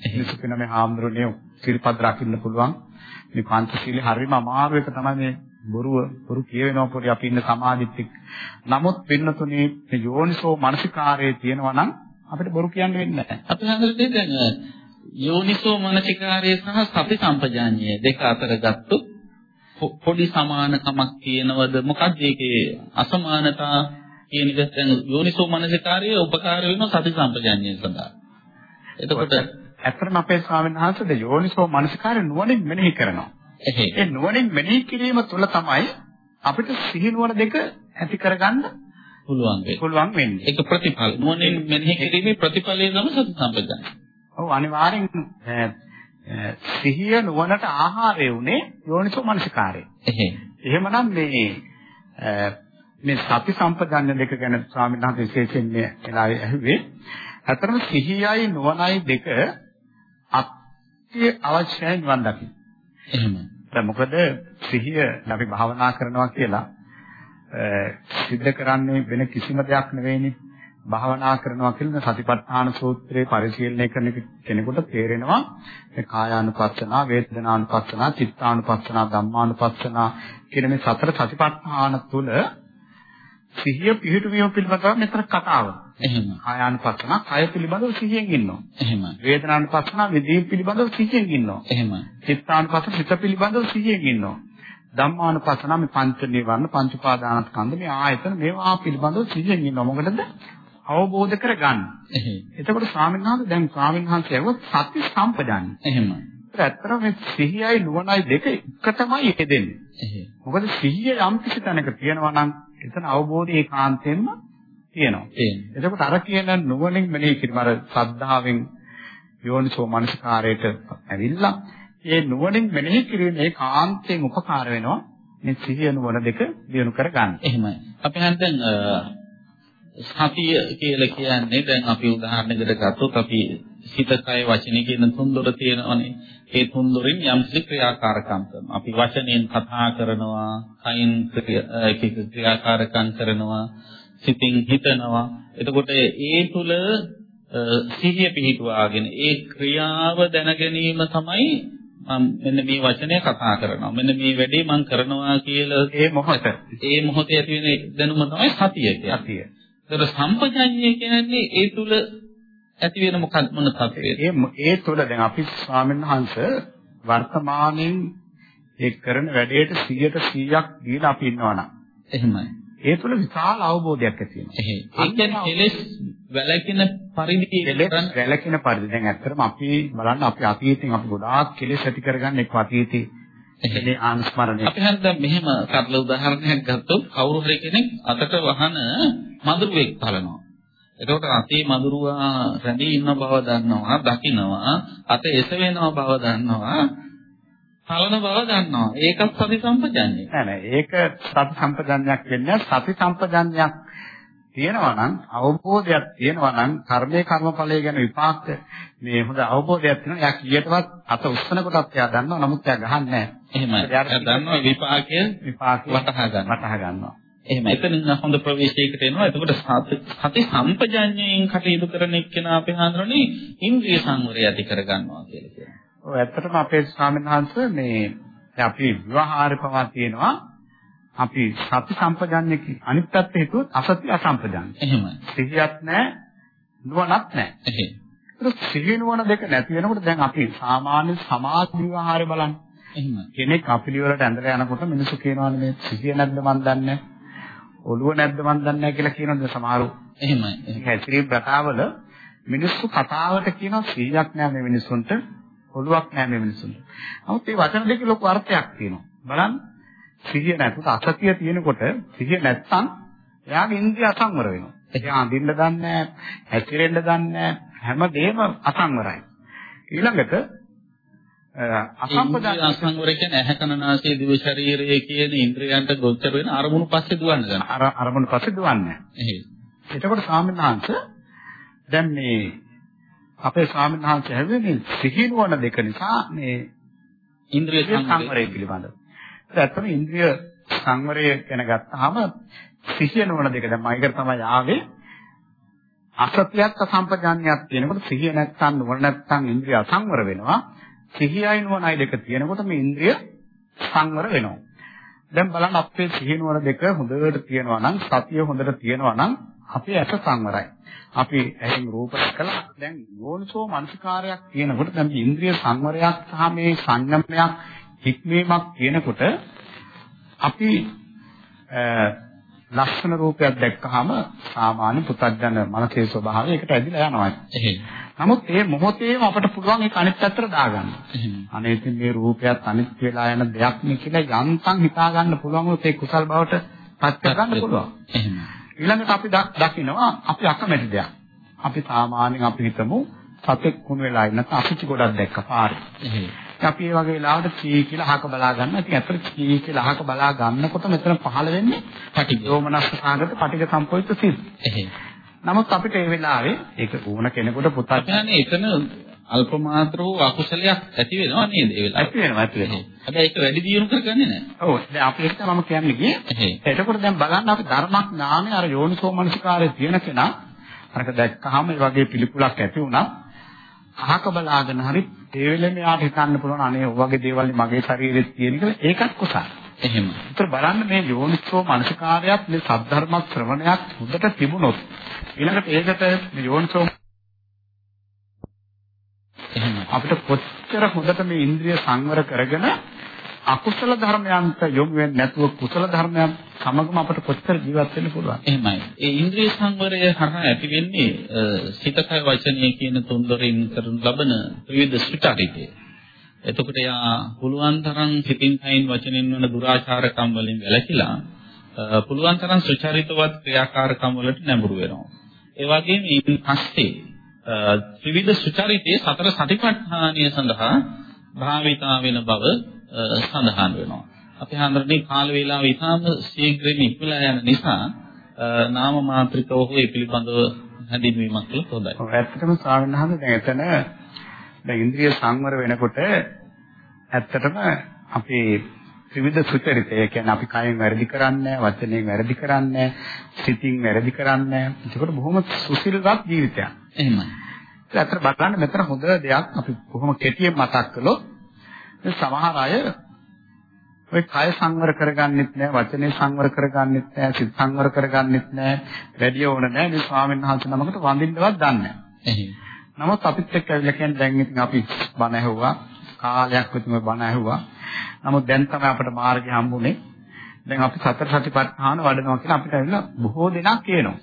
මිනිස්සු කියන මේ හාමුදුරනේ සිල්පද රකින්න පුළුවන්. මේ පංචශීලයේ හරිම අමාරු එක තමයි මේ බොරුව බොරු කියවෙනවා පොඩි අපි ඉන්න සමාජෙත් නමුත් පින්නතුනේ මේ යෝනිසෝ මානසිකාරයේ තියෙනවා නම් අපිට බොරු කියන්න වෙන්නේ නැහැ. අපි හඳුන්නේ දැන් යෝනිසෝ මානසිකාරය සහ සති සම්පජාඤ්ඤය දෙක අතර ගත්තොත් පොඩි සමානකමක් තියෙනවද මොකක්ද ඒකේ අසමානතා කියන එක දැන් යෝනිසෝ මානසිකාරය උපකාර වෙනවා සති සම්පජාඤ්ඤය සඳහා. එතකොට ඇත්තටම අපේ ස්වාමීන් වහන්සේද යෝනිසෝ මානසිකාරය නුවණින් මෙනෙහි කරනවා. ඒ නුවණින් මෙනෙහි කිරීම තුළ තමයි අපිට සිහි නුවණ දෙක ඇති කරගන්න පුළුවන් වෙන්නේ. පුළුවන් වෙන්නේ. ඒක ප්‍රතිඵල. නුවණින් මෙනෙහි කිරීමේ ප්‍රතිඵලය තමයි සති සම්පජාඤ්ඤය. ඔව් අනිවාර්යෙන් සිහිය නුවණට ආහාරය උනේ යෝනිසෝ මනසිකාරය. එහෙමනම් මේ මේ සති සම්පජන්‍ය දෙක ගැන ස්වාමීන් වහන්සේ විශේෂයෙන් මේ වෙලාවේ ඇහුවේ. අතරම සිහියයි නුවණයි දෙක අත්‍ය අවශ්‍යයි නිවන් දකින්න. එහෙම. දැන් මොකද සිහිය අපි භාවනා කරනවා කියලා සිද්ධ කරන්නේ වෙන කිසිම දෙයක් නෙවෙයිනේ. භාවනා කරනවා කියන සතිපට්ඨාන සූත්‍රයේ පරිශීලනය කරන කෙනෙකුට තේරෙනවා මේ කායානුපස්සනා, වේදනානුපස්සනා, චිත්තානුපස්සනා, ධම්මානුපස්සනා කියන මේ සතර සතිපට්ඨාන තුල සිහිය පිහිටුවීම පිළිබඳව මෙතන කතාව. එහෙම. කායානුපස්සනා, කය පිළිබඳව සිහියෙන් ඉන්නවා. එහෙම. වේදනානුපස්සනා, විදීම් පිළිබඳව සිහියෙන් ඉන්නවා. එහෙම. චිත්තානුපස්සනා, සිත පිළිබඳව සිහියෙන් ඉන්නවා. ධම්මානුපස්සනා මේ පංච නිවර්ණ පංච උපාදානස්කන්ධ මේ ආයතන මේවා පිළිබඳව සිහියෙන් ඉන්නවා. මොකටද? අවබෝධ කරගන්න. එතකොට ස්වාමීන් වහන්සේ දැන් ස්වාමීන් වහන්සේ ඇහුවොත් සති සම්පජාන්නේ. එහෙම. ඇත්තටම මේ සිහියයි නුවණයි දෙක එකටමයි යෙදෙන්නේ. මොකද සිහිය යම් කිසි තැනක තියෙනවා නම් එතන අවබෝධය ඒකාන්තයෙන්ම තියෙනවා. එතකොට අර කියන නුවණින් මෙනෙහි කිරීම අර සද්ධාවෙන් යෝනිසෝ මනසකාරයට ඇවිල්ලා ඒ නුවණින් මෙනෙහි කිරීම ඒකාන්තයෙන් උපකාර වෙනවා. මේ සිහිය නුවණ දෙක දියුණු කරගන්න. එහෙමයි. අපි හන්දෙන් සතිය කියලා කියන්නේ දැන් අපි උදාහරණයකට ගත්තොත් අපි සිත කය වචනේ කියන තුන්දොර තියෙනවනේ. ඒ තුන්දොරින් යම්කිසි ක්‍රියාකාරකම් කරනවා. අපි වචනෙන් කතා කරනවා, කයින් ක්‍රියාකාරකම් කරනවා, සිතින් හිතනවා. එතකොට ඒ තුල සිහිය පිහිටුවාගෙන ඒ ක්‍රියාව දැන ගැනීම තමයි මම මෙන්න මේ වචනය කතා කරනවා. මෙන්න මේ වැඩේ මම කරනවා කියලා ඒ මොහොත. ඒ මොහොතේ ඇති වෙන දැනුම තමයි සතිය කියන්නේ. සතිය. ඒතර සම්පජඤ්ඤය කියන්නේ ඒ තුල ඇති වෙන මොකක් මොන තත්ත්වයද? ඒ ඒ තුල දැන් අපි ස්වාමීන් වහන්සේ වර්තමානයේ ඒ කරන වැඩේට 100ට 100ක් දීලා අපි ඉන්නවනම් එහෙමයි. ඒ තුල විශාල අවබෝධයක් ඇති වෙනවා. ඒ කියන්නේ කෙලෙස් වැළකින පරිදි කෙලෙස් වැළකින පරිදි දැන් ඇත්තටම අපි බලන්න අපි අතීතෙන් අපි ගොඩාක් කෙලෙස් ඇති කරගන්න එක්ක අතීතේ එනේ ආනුස්මරණය. අපි හරියට මෙහෙම සරල උදාහරණයක් ගත්තොත් කවුරු හරි කෙනෙක් අතට වහන මදුරුවෙක් බලනවා. එතකොට අතේ මදුරුවා රැඳී ඉන්න බව දන්නවා, දකිනවා, අත එසවෙනවා බව දන්නවා, පලන බව දන්නවා. ඒකත් සති සම්පජන්ණය. නෑ නෑ ඒක සති සම්පජන්ණයක් වෙන්නේ සති සම්පජන්ණයක් තියෙනවා නම් අවබෝධයක් තියෙනවා නම් කර්මයේ කර්මඵලය ගැන විපාක මේ හොඳ අවබෝධයක් තියෙනවා. එයා කීයටවත් අත උස්සන කොටත් එයා දන්නවා. නමුත් එයා ගහන්නේ නැහැ. එහෙමයි. එයා දන්නවා විපාකය විපාකය වටහා ගන්න. වටහා ගන්නවා. එහෙම එතනින් හොඳ ප්‍රවේශයකට එනවා. එතකොට සති සම්පජාඤ්ඤයෙන් කටයුතු කරන එක්කෙනා අපේ හඳුනන්නේ ඉන්ද්‍රිය සංවරය ඇති කර ගන්නවා කියලා කියනවා. ඔව් ඇත්තටම අපේ ස්වාමීන් වහන්සේ මේ අපි විවාහාර පවා තියෙනවා. අපි සති සම්පජාඤ්ඤ අනිත් පැත්ත හිතුවොත් අසති අසම්පජාඤ්ඤ. එහෙමයි. සිහියක් නැහැ, නුවණක් නැහැ. එහෙම. ඒක සිහිය නුවණ දෙක නැති වෙනකොට දැන් අපි සාමාන්‍ය සමාජ විවාහාරය බලන්න. එහෙම. කෙනෙක් අපිලි වලට ඇඳලා යනකොට මිනිස්සු කියනවානේ මේ සිහිය නැද්ද මන් දන්නේ ඔළුව නැද්ද මන් දන්නේ නැහැ කියලා කියනවාද සමහරු. එහෙමයි. ඒක ඇසිරි ප්‍රතාවල මිනිස්සු කතාවට කියනවා සිහියක් නැහැ මේ මිනිස්සුන්ට ඔළුවක් නැහැ මේ මිනිස්සුන්ට. නමුත් මේ වචන දෙකේ ලොකු අර්ථයක් තියෙනවා. බලන්න සිහිය නැතුව අසතිය තියෙනකොට සිහිය නැත්තම් එයාගේ ඉන්ද්‍රිය අසංවර වෙනවා. එයා අඳින්න දන්නේ නැහැ, හැසිරෙන්න දන්නේ නැහැ, හැමදේම අසංවරයි. ඊළඟට අසම්පදාන අසංවර කියන්නේ ඇහැ කන නාසය දිව ශරීරය කියන ඉන්ද්‍රයන්ට ගොච්චර වෙන අරමුණු පස්සේ දුවන්න ගන්න. අර අරමුණු පස්සේ දුවන්නේ. එහෙයි. එතකොට වහන්සේ දැන් මේ අපේ හැදුවේ මේ සිහිනුවන දෙක නිසා මේ ඉන්ද්‍රිය සංවරය පිළිබඳව. ඇත්තටම ඉන්ද්‍රිය සංවරය ගැන ගත්තාම සිහිනුවන දෙක දැන් මම ඒක තමයි ආවේ අසතියත් අසම්පජාන්‍යයක් තියෙනකොට සිහිය නැත්තම් නුවණ නැත්තම් ඉන්ද්‍රිය අසංවර වෙනවා. සිහියයි නුවණයි දෙක තියෙනකොට මේ ඉන්ද්‍රිය සංවර වෙනවා. දැන් බලන්න අපේ සිහිය නුවණ දෙක හොඳට තියෙනවා නම් සතිය හොඳට තියෙනවා නම් අපේ ඇස සංවරයි. අපි ඇහෙන් රූප දැකලා දැන් යෝනිසෝ මනසිකාරයක් තියෙනකොට දැන් ඉන්ද්‍රිය සංවරයක් සහ මේ සංයමයක් හික්මීමක් තියෙනකොට අපි ලක්ෂණ රූපයක් දැක්කහම සාමාන්‍ය පුතත්ජන මනසේ ස්වභාවය ඒකට ඇදිලා යනවා. නමුත් ඒ මොහොතේම අපට පුළුවන් ඒක අනිත් පැත්තට දාගන්න. අනේ ඉතින් මේ රූපයත් අනිත් වෙලා යන දෙයක් නේ කියලා යන්තම් හිතා ගන්න පුළුවන් වුත් ඒ කුසල් බවට පත් කරගන්න පුළුවන්. එහෙම. ඊළඟට අපි දකිනවා අපි අකමැති දෙයක්. අපි සාමාන්‍යයෙන් අපි හිතමු සතෙක් කුණ වෙලා ඉන්න අසුචි ගොඩක් දැක්ක පාරේ. එහෙම. අපි මේ වගේ වෙලාවට චී කියලා අහක බලා ගන්න. ඉතින් අතට චී කියලා අහක බලා ගන්නකොට මෙතන පහළ වෙන්නේ පටිඝ. යෝමනස්ස සාගත පටිඝ සම්පෝිත සිත්. එහෙම. නමුත් අපිට ඒ වෙලාවේ ඒක ඕන කෙනෙකුට පුතත් අපහන්නේ එතන අල්ප මාත්‍ර වූ අකුසලයක් ඇති වෙනවා නේද ඒ වෙලාවට? ඇති වෙනවා ඇති වෙනවා. හැබැයි ඒක වැඩි දියුණු කරගන්නේ නැහැ. ඔව් දැන් අපි එක්ක මම කියන්නේ ගියේ. එතකොට දැන් බලන්න අපි ධර්මඥානේ අර යෝනිසෝ මනසිකාරයේ තියෙන කෙනා අරක දැක්කහම ඒ වගේ පිළිකුලක් ඇති වුණා. අහක බලාගෙන හරි ඒ වෙලෙම යාට හිතන්න පුළුවන් අනේ ඔය වගේ දේවල් මගේ ශරීරෙත් තියෙන කියලා ඒකත් කුසල. එහෙම. ඒතර බලන්න මේ යෝනිසෝ මනසිකාරයත් මේ සද්ධර්ම ශ්‍රවණයක් හොඳට තිබුණොත් ඊළඟට ඒකට මේ යෝනිසෝ එහෙම. අපිට කොච්චර හොඳට මේ ඉන්ද්‍රිය සංවර කරගෙන අකුසල ධර්මයන්ට යොමු වෙන්නේ නැතුව කුසල ධර්මයන් සමගම අපිට කොච්චර ජීවත් වෙන්න පුළුවන්. එහෙමයි. ඒ ඉන්ද්‍රිය සංවරය හරහා ඇති වෙන්නේ සිතකය වචනය කියන තුන්දොරින් කරන ලබන විවිධ සුචරිතය. එතකොට යා පුළුවන් තරම් සිතින් කයින් වචනෙන් වන දුරාචාරකම් වලින් වැළකීලා පුළුවන් තරම් සුචරිතවත් ක්‍රියාකාරකම් වලට නැඹුරු වෙනවා. ඒ වගේම ඊට පස්සේ ත්‍රිවිධ සුචරිතයේ සතර සතිපට්ඨානය සඳහා භාවිතා වෙන බව සඳහන් වෙනවා. අපි හඳුරන්නේ කාල වේලාව ඉතාම ශීඝ්‍රයෙන් ඉක්මලා යන නිසා නාම මාත්‍රිකව හෝ ඒ පිළිබඳව හැඳින්වීමක් කළොත් හොඳයි. ඔව් ඇත්තටම ස්වාමීන් වහන්සේ දැන් එතන දැන් ඉන්ද්‍රිය සංවර වෙනකොට ඇත්තටම අපි ත්‍රිවිධ සුචරිතය කියන්නේ අපි කයෙන් වැරදි කරන්නේ වචනයෙන් වැරදි කරන්නේ සිතින් වැරදි කරන්නේ ඒකට බොහොම සුසිල්වත් ජීවිතයක්. එහෙමයි. අතර බලන්න මෙතන හොඳ දෙයක් අපි කොහොම කෙටියෙන් මතක් කළොත් සමහර අය ඔය කය සංවර කරගන්නෙත් නෑ වචනේ සංවර කරගන්නෙත් නෑ සිත සංවර කරගන්නෙත් නෑ වැඩි ඕන නෑ මේ ස්වාමීන් වහන්සේ නමකට වඳින්නවත් දන්නේ නෑ. නමුත් අපිත් එක්ක ඇවිල්ලා කියන්නේ දැන් ඉතින් අපි බණ ඇහුවා කාලයක් විතර බණ ඇහුවා. නමුත් දැන් තමයි අපිට මාර්ගය හම්බුනේ. දැන් අපි සතර සතිපට්ඨාන වඩනවා කියලා අපිට ඇවිල්ලා බොහෝ දෙනා කියනවා.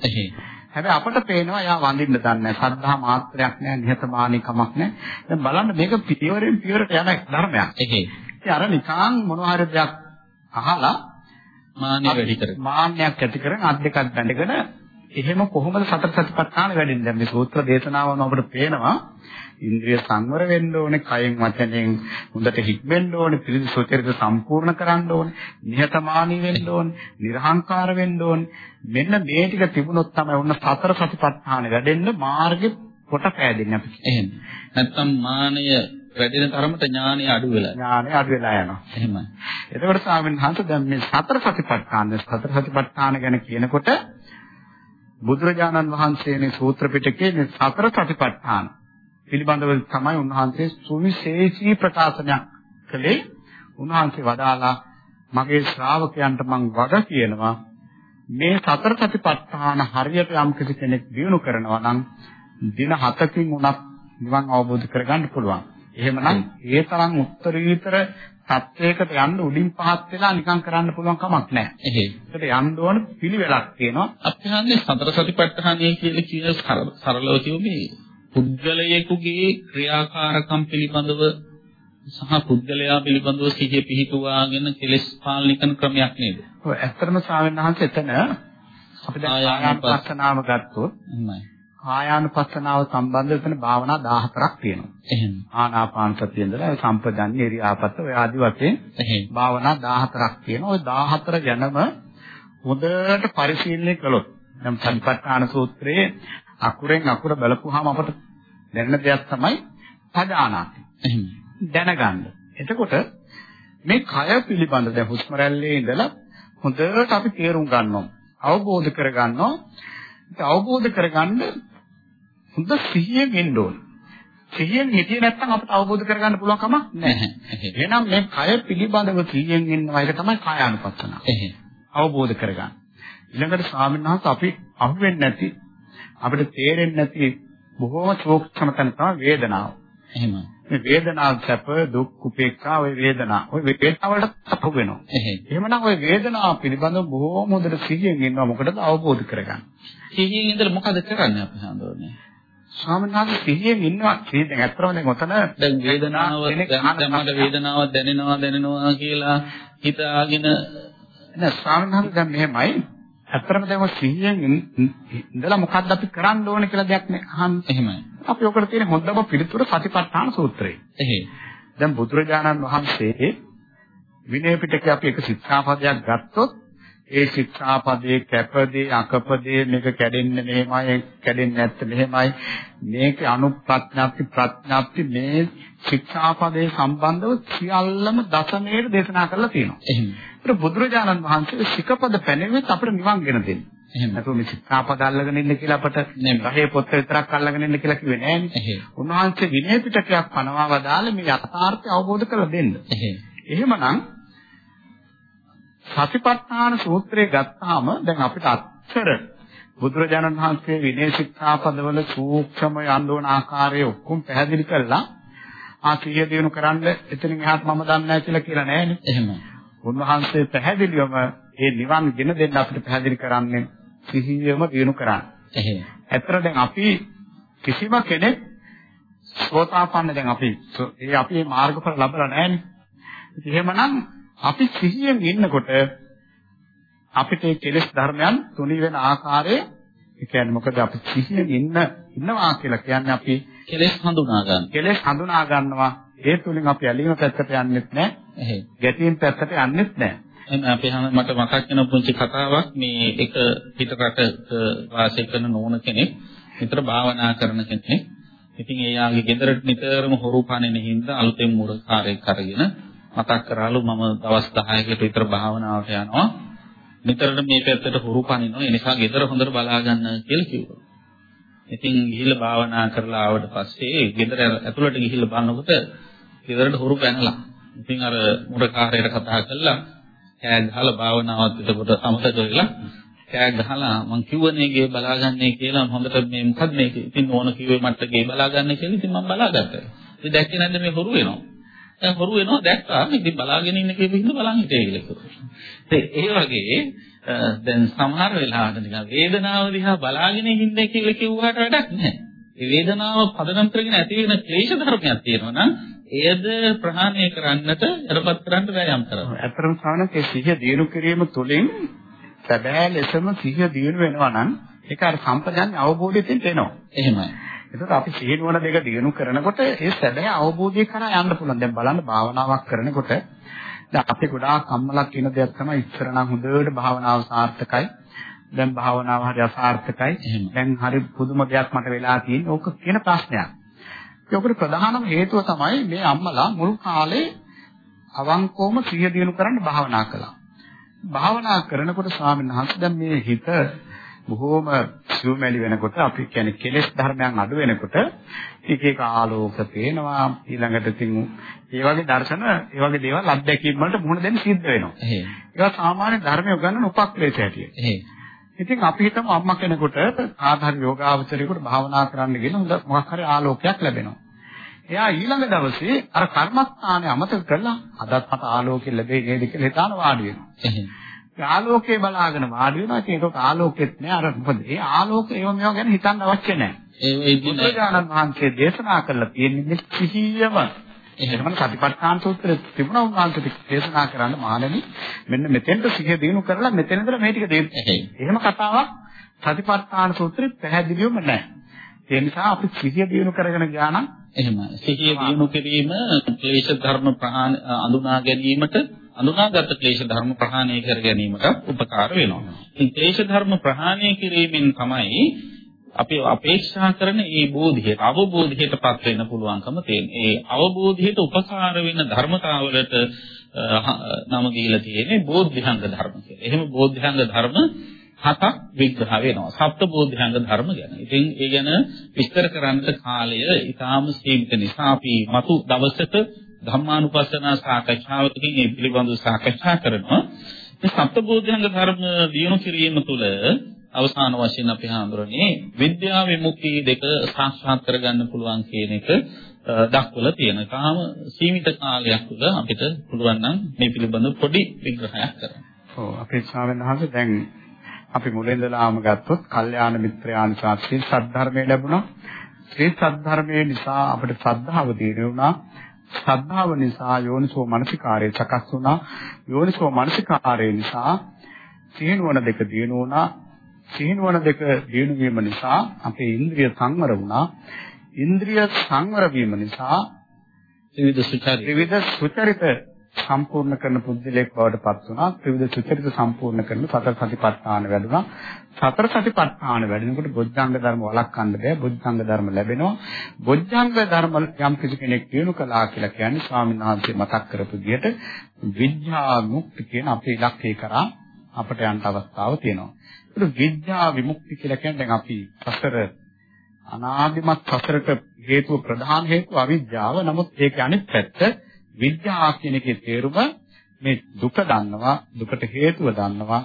හැබැයි අපට පේනවා යා වඳින්න දන්නේ නැහැ. සද්ධා මාත්‍රයක් නැහැ, නිහතමානීකමක් නැහැ. දැන් බලන්න මේක පිටිවරෙන් පියවරට යන ධර්මයක්. ඉතින් අර නිකං මොනවා හරි දෙයක් අහලා මාන්නය වැඩි කරගෙන මාන්නයක් ඇති කරගෙන අත් දෙකක් බැඳගෙන එහෙම කොහොමද සතර සතිපට්ඨාන වැඩින්නේ? දැන් මේ සූත්‍ර දේශනාවම අපිට පේනවා ඉන්ද්‍රිය සංවර වෙන්න ඕනේ, කයෙන් වචනෙන් හොඳට හික්මෙන්න ඕනේ, පිළිදි සුචරිත සම්පූර්ණ කරන්න ඕනේ, නිහතමානී වෙන්න ඕනේ, නිර්හංකාර වෙන්න ඕනේ. මෙන්න මේ ටික තිබුණොත් තමයි ඔන්න සතර සතිපට්ඨාන වැඩෙන්න මාර්ගෙ කොට පෑදෙන්නේ අපි. එහෙම. නැත්තම් මානය වැඩෙන තරමට ඥානය අඩු වෙලා ඥානය අඩු වෙලා යනවා. එහෙමයි. එතකොට ස්වාමීන් වහන්සේ දැන් මේ සතර සතිපට්ඨාන සතර සතිපට්ඨාන ගැන කියනකොට බුදුරජාණන් වහන්සේගේ සූත්‍ර පිටකයේ මේ සතර සතිපට්ඨාන පිළිබඳව තමයි උන්වහන්සේ සුවිශේෂී ප්‍රකාශනයක් කළේ. උන්වහන්සේ වදාලා මගේ ශ්‍රාවකයන්ට මම වග කියනවා මේ සතර සතිපට්ඨාන හරියට යම් කෙනෙක් දිනු කරනවා නම් දින 7කින් උනත් නිවන් අවබෝධ කරගන්න පුළුවන්. එහෙමනම් ඒ තරම් උත්තරීතර තත්වයකට යන්න උඩින් පහත් වෙලා නිකන් කරන්න පුළුවන් කමක් නැහැ. එහෙයි. ඒකට යන්න ඕන පිළිවෙලක් තියෙනවා. අපි හන්නේ සතර සතිපට්ඨානය කියලා කියන සරලව කියුමේ පුද්ගලයෙකුගේ ක්‍රියාකාරකම් පිළිබඳව සහ පුද්ගලයා පිළිබඳව සිහිය පිහිටුවාගෙන කෙලෙස් පාලනය කරන ක්‍රමයක් නේද? ඔව් ඇත්තටම ස්වාමීන් වහන්සේ එතන අපි දැන් ආයානුපස්සනාව ගත්තොත් එහෙමයි. ආයානුපස්සනාව සම්බන්ධව එතන භාවනා 14ක් තියෙනවා. එහෙම. ආනාපාන සතිය ඉඳලා සම්පජන්‍ය ඉරියාපත ඔය ආදි වශයෙන්. භාවනා 14ක් තියෙනවා. ඔය 14 ගැනම හොඳට පරිශීලනය කළොත් දැන් සම්පත්තාන සූත්‍රයේ අකුරෙන් අකුර බලපුවාම අපට දැනෙන දෙයක් තමයි පදානාති. එහෙම. දැනගන්න. එතකොට මේ කය පිළිබඳ දැන් හුස්ම රැල්ලේ ඉඳලා හොඳට අපි තේරුම් ගන්නවා. අවබෝධ කරගන්නවා. අවබෝධ කරගන්න හොඳ සිහියෙන් ඉන්න ඕන. සිහියෙන් හිටියේ නැත්නම් අපිට අවබෝධ කරගන්න පුළුවන් කමක් නැහැ. එහෙනම් මේ කය පිළිබඳව සිහියෙන් ඉන්නවා ඒක තමයි කායානුපස්සනාව. අවබෝධ කරගන්න. ඊළඟට ස්වාමීන් වහන්සේ අපි අහුවෙන්නේ නැති අපිට තේරෙන්නේ නැති බොහෝම සූක්ෂම තැන තමයි වේදනාව. එහෙමයි. මේ වේදනාව සැප දුක් උපේක්ඛා ඔය වේදනා. ඔය වේදනාවලට අපු වෙනවා. එහෙමනම් ඔය වේදනාව පිළිබඳව බොහෝම හොඳට සිහියෙන් ඉන්නවා මොකටද අවබෝධ කරගන්න. සිහියෙන් ඉඳලා මොකද කරන්නේ අපි හඳුනන්නේ? ස්වාමීන් වහන්සේ සිහියෙන් ඉන්නවා. සිහියෙන් දැන් ඇත්තම දැන් ඔතන දැන් වේදනාව දැන් මට වේදනාවක් දැනෙනවා දැනෙනවා කියලා හිතාගෙන නෑ ස්වාමීන් වහන්සේ දැන් මෙහෙමයි. ඇත්තම දැන් සිහියෙන් ඉඳලා මොකද්ද අපි කරන්න ඕනේ කියලා දෙයක් නේ අහන්නේ. එහෙමයි. අපි ඔකට තියෙන හොඳම පිළිතුර සතිපට්ඨාන සූත්‍රය. එහෙයි. දැන් බුදුරජාණන් වහන්සේ විනය පිටකේ අපි එක ශික්ෂාපදයක් ගත්තොත් ඒ ශික්ෂාපදයේ කැපදේ අකපදේ මේක කැඩෙන්නේ මෙහෙමයි කැඩෙන්නේ නැත්te මෙහෙමයි මේකේ අනුප්‍රඥාප්ති ප්‍රඥාප්ති මේ ශික්ෂාපදයේ සම්බන්ධව සියල්ලම දසමේට දේශනා කරලා තියෙනවා. එහෙම. ඒක බුදුරජාණන් වහන්සේ ශිකපද පැනෙවෙත් අපිට නිවන් ගෙන දෙන්නේ. එහෙම. නැතුව මේ ශික්ෂාපද අල්ලගෙන ඉන්න කියලා අපට ගහේ පොත් විතරක් අල්ලගෙන ඉන්න කියලා කිව්වේ නෑනේ. උන්වහන්සේ විනය පිටකයක් පනවා වදාළ මේ යථාර්ථය අවබෝධ කරලා දෙන්න. එහෙමනම් සතිපට්ඨාන සූත්‍රය ගත්තාම දැන් අපිට අච්චර බුදුරජාණන් වහන්සේ විනය ශික්ෂාපදවල සූක්ෂම යන්දෝන ආකාරය ඔක්කොම පැහැදිලි කළා. ආ සිහිය දිනු කරන්න එතනින් එහාට මම දන්නේ නැහැ කියලා කියලා නෑනේ. එහෙම. උන්වහන්සේ පැහැදිලිවම මේ නිවන් ගෙන දෙන්න අපිට පැහැදිලි කරන්නේ සිහියම දිනු කරන්න. එහෙම. ඇත්තට දැන් අපි කිසිම කෙනෙක් සෝතාපන්න දැන් අපි ඒ අපි මේ මාර්ගඵල ලැබලා නැහැනේ. එහෙමනම් අපි සිහියෙන් ඉන්නකොට අපිට මේ කෙලෙස් ධර්මයන් තුනී වෙන ආකාරයේ ඒ කියන්නේ මොකද අපි සිහියෙන් ඉන්න ඉන්නවා කියලා කියන්නේ අපි කෙලෙස් හඳුනා ගන්න. කෙලෙස් හඳුනා ගන්නවා ඒ තුලින් අපි ඇලීම පැත්තට යන්නෙත් නැහැ. එහෙයි. ගැටීම් පැත්තට යන්නෙත් නැහැ. එහෙනම් අපි මට මතක් වෙන පුංචි කතාවක් මේ එක පිටරටක වාසය කරන නෝන කෙනෙක් විතර භාවනා කරන කෙනෙක්. ඉතින් එයාගේ ගෙදරට නිතරම හොරු පනින හින්දා අලුතෙන් මුරකාරයෙක් අරගෙන මතක් කරාලු මම දවස් 10කට විතර භාවනාවට යනවා. නිතරම මේ පැත්තට හුරු පනිනවා. ඒ නිසා ගෙදර හොඳට බලා ගන්න කියලා කිව්වා. ඉතින් ගිහිල්ලා භාවනා කරලා ආවට පස්සේ ගෙදර ඇතුළට ගිහිල්ලා බලනකොට ගෙදරට හුරු පැනලා. ඉතින් අර මුරකාරයට කතා කළා කෑ ගහලා භාවනාවත් එතකොට අමතක වෙලා කෑ ගහලා මං කිව්වනේ ගේ බලාගන්නේ කියලා හොඳට මේ මොකද මේක ඉතින් ඕන කිව්වේ මට ගේ බලාගන්න කියලා ඉතින් මම බලාගත්තා. ඉතින් දැක්කේ නැද්ද මේ හොරු වෙනවා. හොරු වෙනවා දැක්කා ඉතින් බලාගෙන ඉන්න කීප හින්දා බලන් හිටියේ කියලා කිව්වා. ඒ වගේ දැන් සමහර වෙලාවට නිකන් වේදනාව දිහා බලාගෙන ඉන්න කියලා කිව්වට වැඩක් නැහැ. ඒ වේදනාව පදනම් කරගෙන ඇති වෙන ක්ලේශ ධර්මයක් තියෙනවා නම් එයද ප්‍රහාණය කරන්නට යටපත් කරන්න වෑයම් කරනවා. අතරම සානක සිහිය දිනු කිරීම තුළින් සැබෑ ලෙසම සිහිය දිනු වෙනවා නම් ඒක අර සම්පජාන්‍ය අවබෝධයෙන් එනවා. එහෙමයි. එතකොට අපි සිහිනුවන දෙක දිනු කරනකොට ඒ සැබෑ අවබෝධය කරා යන්න පුළුවන්. දැන් බලන්න භාවනාවක් කරනකොට දැන් අපි ගොඩාක් අම්මලක් කියන දෙයක් තමයි ඉස්සර නම් හොඳට භාවනාව සාර්ථකයි. දැන් භාවනාව හරි අසාර්ථකයි. දැන් හරි පුදුම දෙයක් මට වෙලා තියෙන්නේ. ඕක කියන ප්‍රශ්නයක්. ඒකට ප්‍රධානම හේතුව තමයි මේ අම්මලා මුල් කාලේ අවංකවම සිහිය දිනු කරන්න භාවනා කළා. භාවනා කරනකොට ස්වාමීන් වහන්සේ දැන් මේ හිත බොහෝම සිව්මැලි වෙනකොට අපි කියන්නේ කෙලෙස් ධර්මයන් අඩු වෙනකොට එක එක ආලෝක පේනවා ඊළඟට ඉතින් ඒ වගේ දර්ශන ඒ වගේ දේවල් අත්දැකීම් වලට මුහුණ දෙන්න සිද්ධ වෙනවා. ඒවා සාමාන්‍ය ධර්මය ගන්න උපක්ලේශ හැටියට. ඉතින් අපි හිතමු අම්මා කෙනෙකුට ආධාර යෝගාවචරයකට භාවනා කරන්න ගිහින් හොඳ මොකක් හරි ආලෝකයක් ලැබෙනවා. එයා ඊළඟ දවසේ අර කර්මස්ථානය අමතක කරලා අදත් මට ආලෝකය ලැබෙයි නේද කියලා හිතාන වාඩි වෙනවා. ආලෝකේ බලාගෙන වාඩි වෙනවා. ඒක ආලෝකෙත් නෑ. අර මොකද ඒ ආලෝක ඒව මේවා ගැන හිතන්න අවශ්‍ය නෑ. ඒ බුදුරජාණන් වහන්සේ දේශනා කළා තියෙන්නේ සිහියම. එහෙනම් සතිපට්ඨාන සූත්‍රයේ තිබුණා උන්වහන්සේ දේශනා කරන්න මහණෙනි මෙන්න මෙතෙන්ට සිහිය දිනු කරලා මෙතන ඉඳලා මේ ටික දෙන්න. එහෙම කතාවක් සතිපට්ඨාන සූත්‍රයේ පැහැදිලිවම නැහැ. ඒ නිසා අපි සිහිය දිනු කරගෙන ගියා නම් එහෙම සිහිය දිනු කිරීම ක්ලේශ ධර්ම ප්‍රහාණ අඳුනා ගැනීමට අඳුනාගත් ක්ලේශ ධර්ම ප්‍රහාණය කර ගැනීමට උපකාර වෙනවා. ඉතින් ක්ලේශ ධර්ම ප්‍රහාණය කිරීමෙන් තමයි අපි අපේක්ෂා කරන ඒ බෝධියට අවබෝධයටපත් වෙන්න පුළුවන්කම තියෙන. ඒ අවබෝධයට උපකාර වෙන ධර්මතාවලට නම දීලා තියෙන්නේ බෝධ්‍යංග ධර්ම කියලා. එහෙම බෝධ්‍යංග ධර්ම හතක් විග්‍රහ වෙනවා. සප්තබෝධ්‍යංග ධර්ම ගැන. ඉතින් ඒ ගැන විස්තර කරන්න කාලය ඊටාම සීමිත නිසා අපි මතු දවසක ධම්මානුපස්සනා සාකච්ඡාවකදී මේ පිළිබඳව සාකච්ඡා කරනවා. මේ සප්තබෝධ්‍යංග ධර්ම දියුණු කිරීම තුළ අවසාන වශයෙන් අපි හඳුරන්නේ විද්‍යා විමුක්තිය දෙක සාක්ෂාත් කරගන්න පුළුවන් කියන එක දක්වලා තියෙන. තාම සීමිත කාලයක් තුළ අපිට පුළුවන් නම් මේ පිළිබඳව පොඩි විග්‍රහයක් කරන්න. ඔව් අපේ ස්වාමීන් වහන්සේ දැන් අපි මුලින්දලාම ගත්තොත් කල්යාණ මිත්‍රයාන් සාක්ෂි සද්ධර්මයේ ලැබුණා. ඒ සද්ධර්මයේ නිසා අපිට ශ්‍රද්ධාව දිනුණා. ශ්‍රද්ධාව නිසා යෝනිසෝ මනසිකාරය සකස් වුණා. යෝනිසෝ මනසිකාරය නිසා සිහිනුවන දෙක දිනු වුණා. සිහිනුවන දෙක දිනු වීම නිසා අපේ ඉන්ද්‍රිය සංවර වුණා. ඉන්ද්‍රිය සංවර වීම නිසා විවිධ සුචරිත විවිධ සුචරිත සම්පූර්ණ කරන පුද්ගලයෙක් බවට පත් වුණා. ත්‍රිවිධ සුචරිත සම්පූර්ණ කරන සතර සතිපට්ඨාන වැඩුණා. සතර සතිපට්ඨාන වැඩෙනකොට බොද්ධංග ධර්ම වළක්වන්න බෑ. බොද්ධංග ධර්ම ලැබෙනවා. බොද්ධංග ධර්ම යම් කිසි කෙනෙක් දිනු කළා කියලා කියන්නේ ස්වාමීන් වහන්සේ මතක් කරපු විදිහට විද්‍යා මුක්ති කියන අපේ ඉලක්කය කරා අපට යන්න අවස්ථාව තියෙනවා. ඒක විද්‍යා විමුක්ති කියලා කියන්නේ දැන් අපි සසර අනාදිමත් සසරට හේතුව ප්‍රධාන හේතුව අවිද්‍යාව. නමුත් ඒක අනිත් පැත්ත විද්‍යාව කියන එකේ තේරුම මේ දුක දන්නවා, දුකට හේතුව දන්නවා,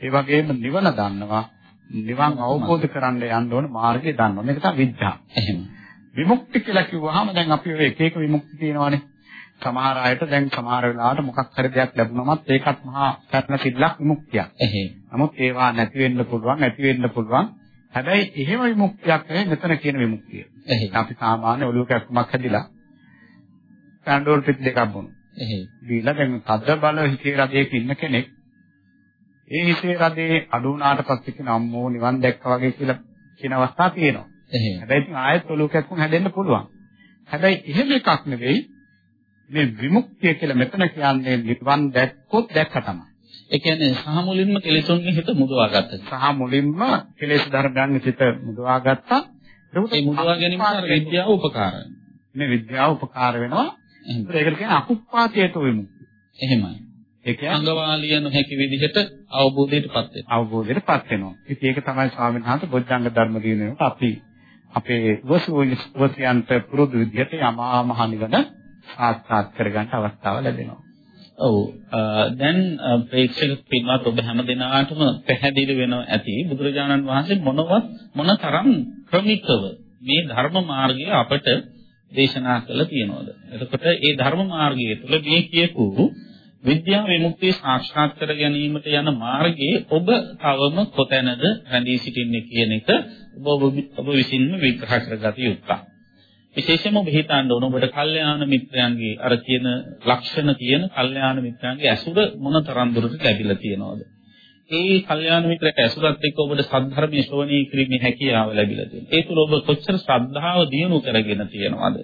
ඒ වගේම නිවන දන්නවා, නිවන් අවබෝධ කරන්න යන්න ඕන මාර්ගය දන්නවා. මේක තමයි විද්‍යාව. එහෙම. විමුක්ති කියලා කිව්වහම දැන් අපි ඔය එක එක විමුක්ති තියෙනවානේ. සමහර අයට දැන් සමහර වෙලාවට මොකක් හරි දෙයක් ලැබුණමත් ඒකත් මහා සත්‍ය සිල්ලක් විමුක්තියක්. එහෙම. නමුත් ඒවා නැති වෙන්න පුළුවන්, ඇති වෙන්න පුළුවන්. හැබැයි එහෙම විමුක්තියක් නෙවෙයි මෙතන කියන විමුක්තිය. එහෙම. අපි සාමාන්‍ය ඔලුව කැක්කමක් හැදිලා පැන්ඩෝල් පිට දෙකක් බොනවා. එහෙම. දීලා දැන් තද බල හිතේ රදයක ඉන්න කෙනෙක් ඒ හිතේ රදේ අඩු වුණාට පස්සේ කියන අම්මෝ නිවන් දැක්කා වගේ කියලා කියන අවස්ථා තියෙනවා. එහෙම. හැබැයි ඉතින් ආයෙත් ඔලුව කැක්කුම් හැදෙන්න පුළුවන්. හැබැයි එහෙම එකක් නෙවෙයි මේ විමුක්තිය කියලා මෙතන කියන්නේ නිවන් දැක්කොත් දැක්ක තමයි. ඒ කියන්නේ සහ මුලින්ම කෙලෙසුන්ගේ හිත මුදවා ගත්තා. සහ මුලින්ම කෙලෙස් ධර්මයන්ගේ සිත මුදවා ගත්තා. ඒ මුදවා ගැනීම විද්‍යාව උපකාරයි. මේ විද්‍යාව උපකාර වෙනවා. ඒකට කියන්නේ අකුප්පාතයට විමුක්තිය. එහෙමයි. ඒ කියන්නේ අංගවාලිය නොහැකි විදිහට අවබෝධයටපත් වෙනවා. අවබෝධයටපත් වෙනවා. ඉතින් ඒක තමයි ස්වාමීන් වහන්සේ බොද්ධංග ධර්ම දිනනකොට අපි අපේ වසුවියන්ට පුරුදු විදිහට යමා මහ නිවන සාක්ෂාත් කරගන්න අවස්ථාව ලැබෙනවා. ඔව් දැන් ප්‍රේක්ෂක පින්වත් ඔබ හැම දිනාටම පැහැදිලි වෙනවා ඇති බුදුරජාණන් වහන්සේ මොනවත් මොනතරම් ක්‍රමිකව මේ ධර්ම මාර්ගය අපට දේශනා කළ තියෙනවද එතකොට ඒ ධර්ම මාර්ගය තුළ මේ කියපු විද්‍යා විමුක්තිය සාක්ෂාත් කර ගැනීමට යන මාර්ගයේ ඔබ තවම කොතැනද රැඳී සිටින්නේ කියන එක ඔබ ඔබ විසින්ම විග්‍රහ කරගත යුතුයි විශේෂයෙන්ම ඔබ හිතන්න ඕන ඔබට කල්යාණ මිත්‍රයන්ගේ අර කියන ලක්ෂණ තියෙන කල්යාණ මිත්‍රයන්ගේ ඇසුර මොන තරම් දුරට ලැබිලා තියෙනවද? ඒ කල්යාණ මිත්‍රක ඇසුරත් එක්ක ඔබට සද්ධර්මයේ ශ්‍රවණී කිරීමේ හැකියාව ලැබිලා තියෙනවා. ඒ තුල ඔබ කොච්චර ශ්‍රද්ධාව දියුණු කරගෙන තියෙනවද?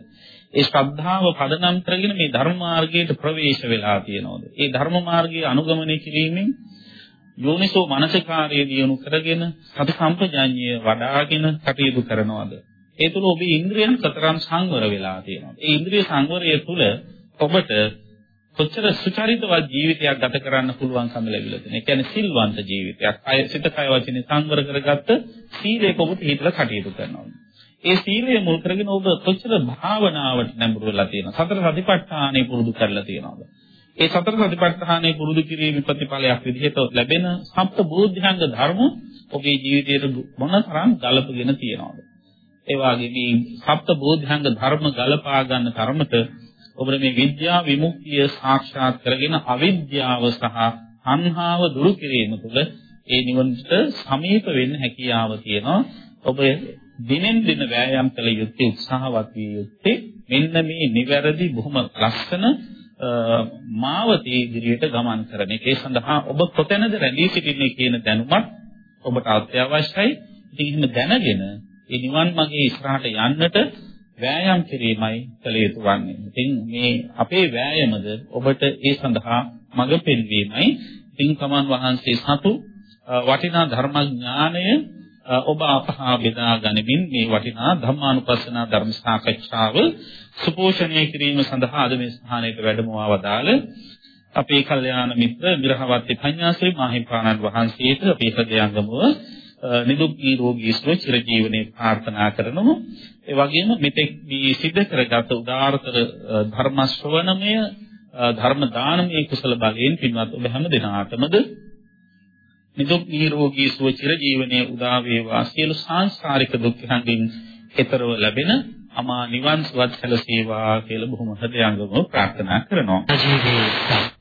ඒ ශ්‍රද්ධාව පදනම් කරගෙන මේ ධර්ම මාර්ගයට ප්‍රවේශ වෙලා තියෙනවද? ඒ ධර්ම මාර්ගයේ අනුගමනය කිරීමෙන් යෝනිසෝ මනසිකාර්යය දියුණු කරගෙන සති සම්පජාඤ්ඤය වඩාගෙන කටයුතු කරනවද? ඒ තුල ඔබේ ඉන්ද්‍රියන් කතරම් සංවර වෙලා තියෙනවා. ඒ ඉන්ද්‍රිය සංවරය තුල ඔබට කොච්චර සුචරිතවත් ජීවිතයක් ගත කරන්න පුළුවන්කම ලැබිලා තියෙනවා. ඒ කියන්නේ සිල්වන්ත ජීවිතයක්. අය සිත කය වචනේ සංවර කරගත්ත සීලයක ඔබ පිළිපදලා කටයුතු කරනවා. ඒ සීලය මුල් කරගෙන ඔබ කොච්චර භාවනාවට නැඹුරු වෙලා තියෙනවද? සතර සතිපට්ඨානෙ පුරුදු කරලා තියෙනවද? ඒ සතර සතිපට්ඨානෙ පුරුදු කිරීමේ ප්‍රතිඵලයක් විදිහට ලැබෙන සප්ත බෝධිංග ධර්ම ඔබේ ජීවිතයට මොනතරම් ගලපගෙන තියෙනවද? ඒ වගේ මේ සප්ත බෝධිංග ධර්ම ගලපා ගන්න තරමට ඔබට මේ විද්‍යා විමුක්තිය සාක්ෂාත් කරගෙන අවිද්‍යාව සහ සංහාව දුරු කිරීම තුළ ඒ නිවනට සමීප වෙන්න හැකියාව තියෙනවා. ඔබ දිනෙන් දින වෑයම් කළ යුත්තේ උත්සාහවත් විය යුත්තේ මෙන්න මේ නිවැරදි බොහොම ලස්සන මාවතී ඉදිරියට ගමන් කරන එක. ඒ සඳහා ඔබ කොතැනද රැඳී සිටින්නේ කියන දැනුමත් ඔබට අත්‍යවශ්‍යයි. ඉතින් එහෙම දැනගෙන ඒ නිවන් මාගේ ඉස්සරහට යන්නට වෑයම් කිරීමයි කළ යුතු වන්නේ. ඉතින් මේ අපේ වෑයමද ඔබට ඒ සඳහා මඟ පෙන්වීමයි පින්කමන් වහන්සේ සතු වටිනා ධර්මඥානය ඔබ අපහා බෙදා ගනිමින් මේ වටිනා ධම්මානුපස්සනා ධර්ම සාකච්ඡාව සුපෝෂණය කිරීම සඳහා අද මේ ස්ථානයට වැඩමවා වදාළ අපේ කල්යාණ මිත්‍ර මිරහවත්ති පඤ්ඤාසේ මාහිම්පාණන් වහන්සේට අපේ හදයන්ගමව නිදුක් නිරෝගී සුව චිරජීවනයේ ප්‍රාර්ථනා කරනමු. ඒ වගේම මෙතෙක් මේ සිද්ධ කරගත් උදාාරතර ධර්ම ශ්‍රවණමය ධර්ම දානමය කුසල බලයෙන් පින්වත් ඔබ හැම දිනාටමද නිදුක් නිරෝගී සුව චිරජීවනයේ උදා වේවා සියලු සංස්කාරික දුක්ඛයන්ගෙන් එතරව ලැබෙන අමා නිවන් සුවත් සැලසේවා කියලා බොහොම හදයන්ගම ප්‍රාර්ථනා කරනවා. ජීවිතය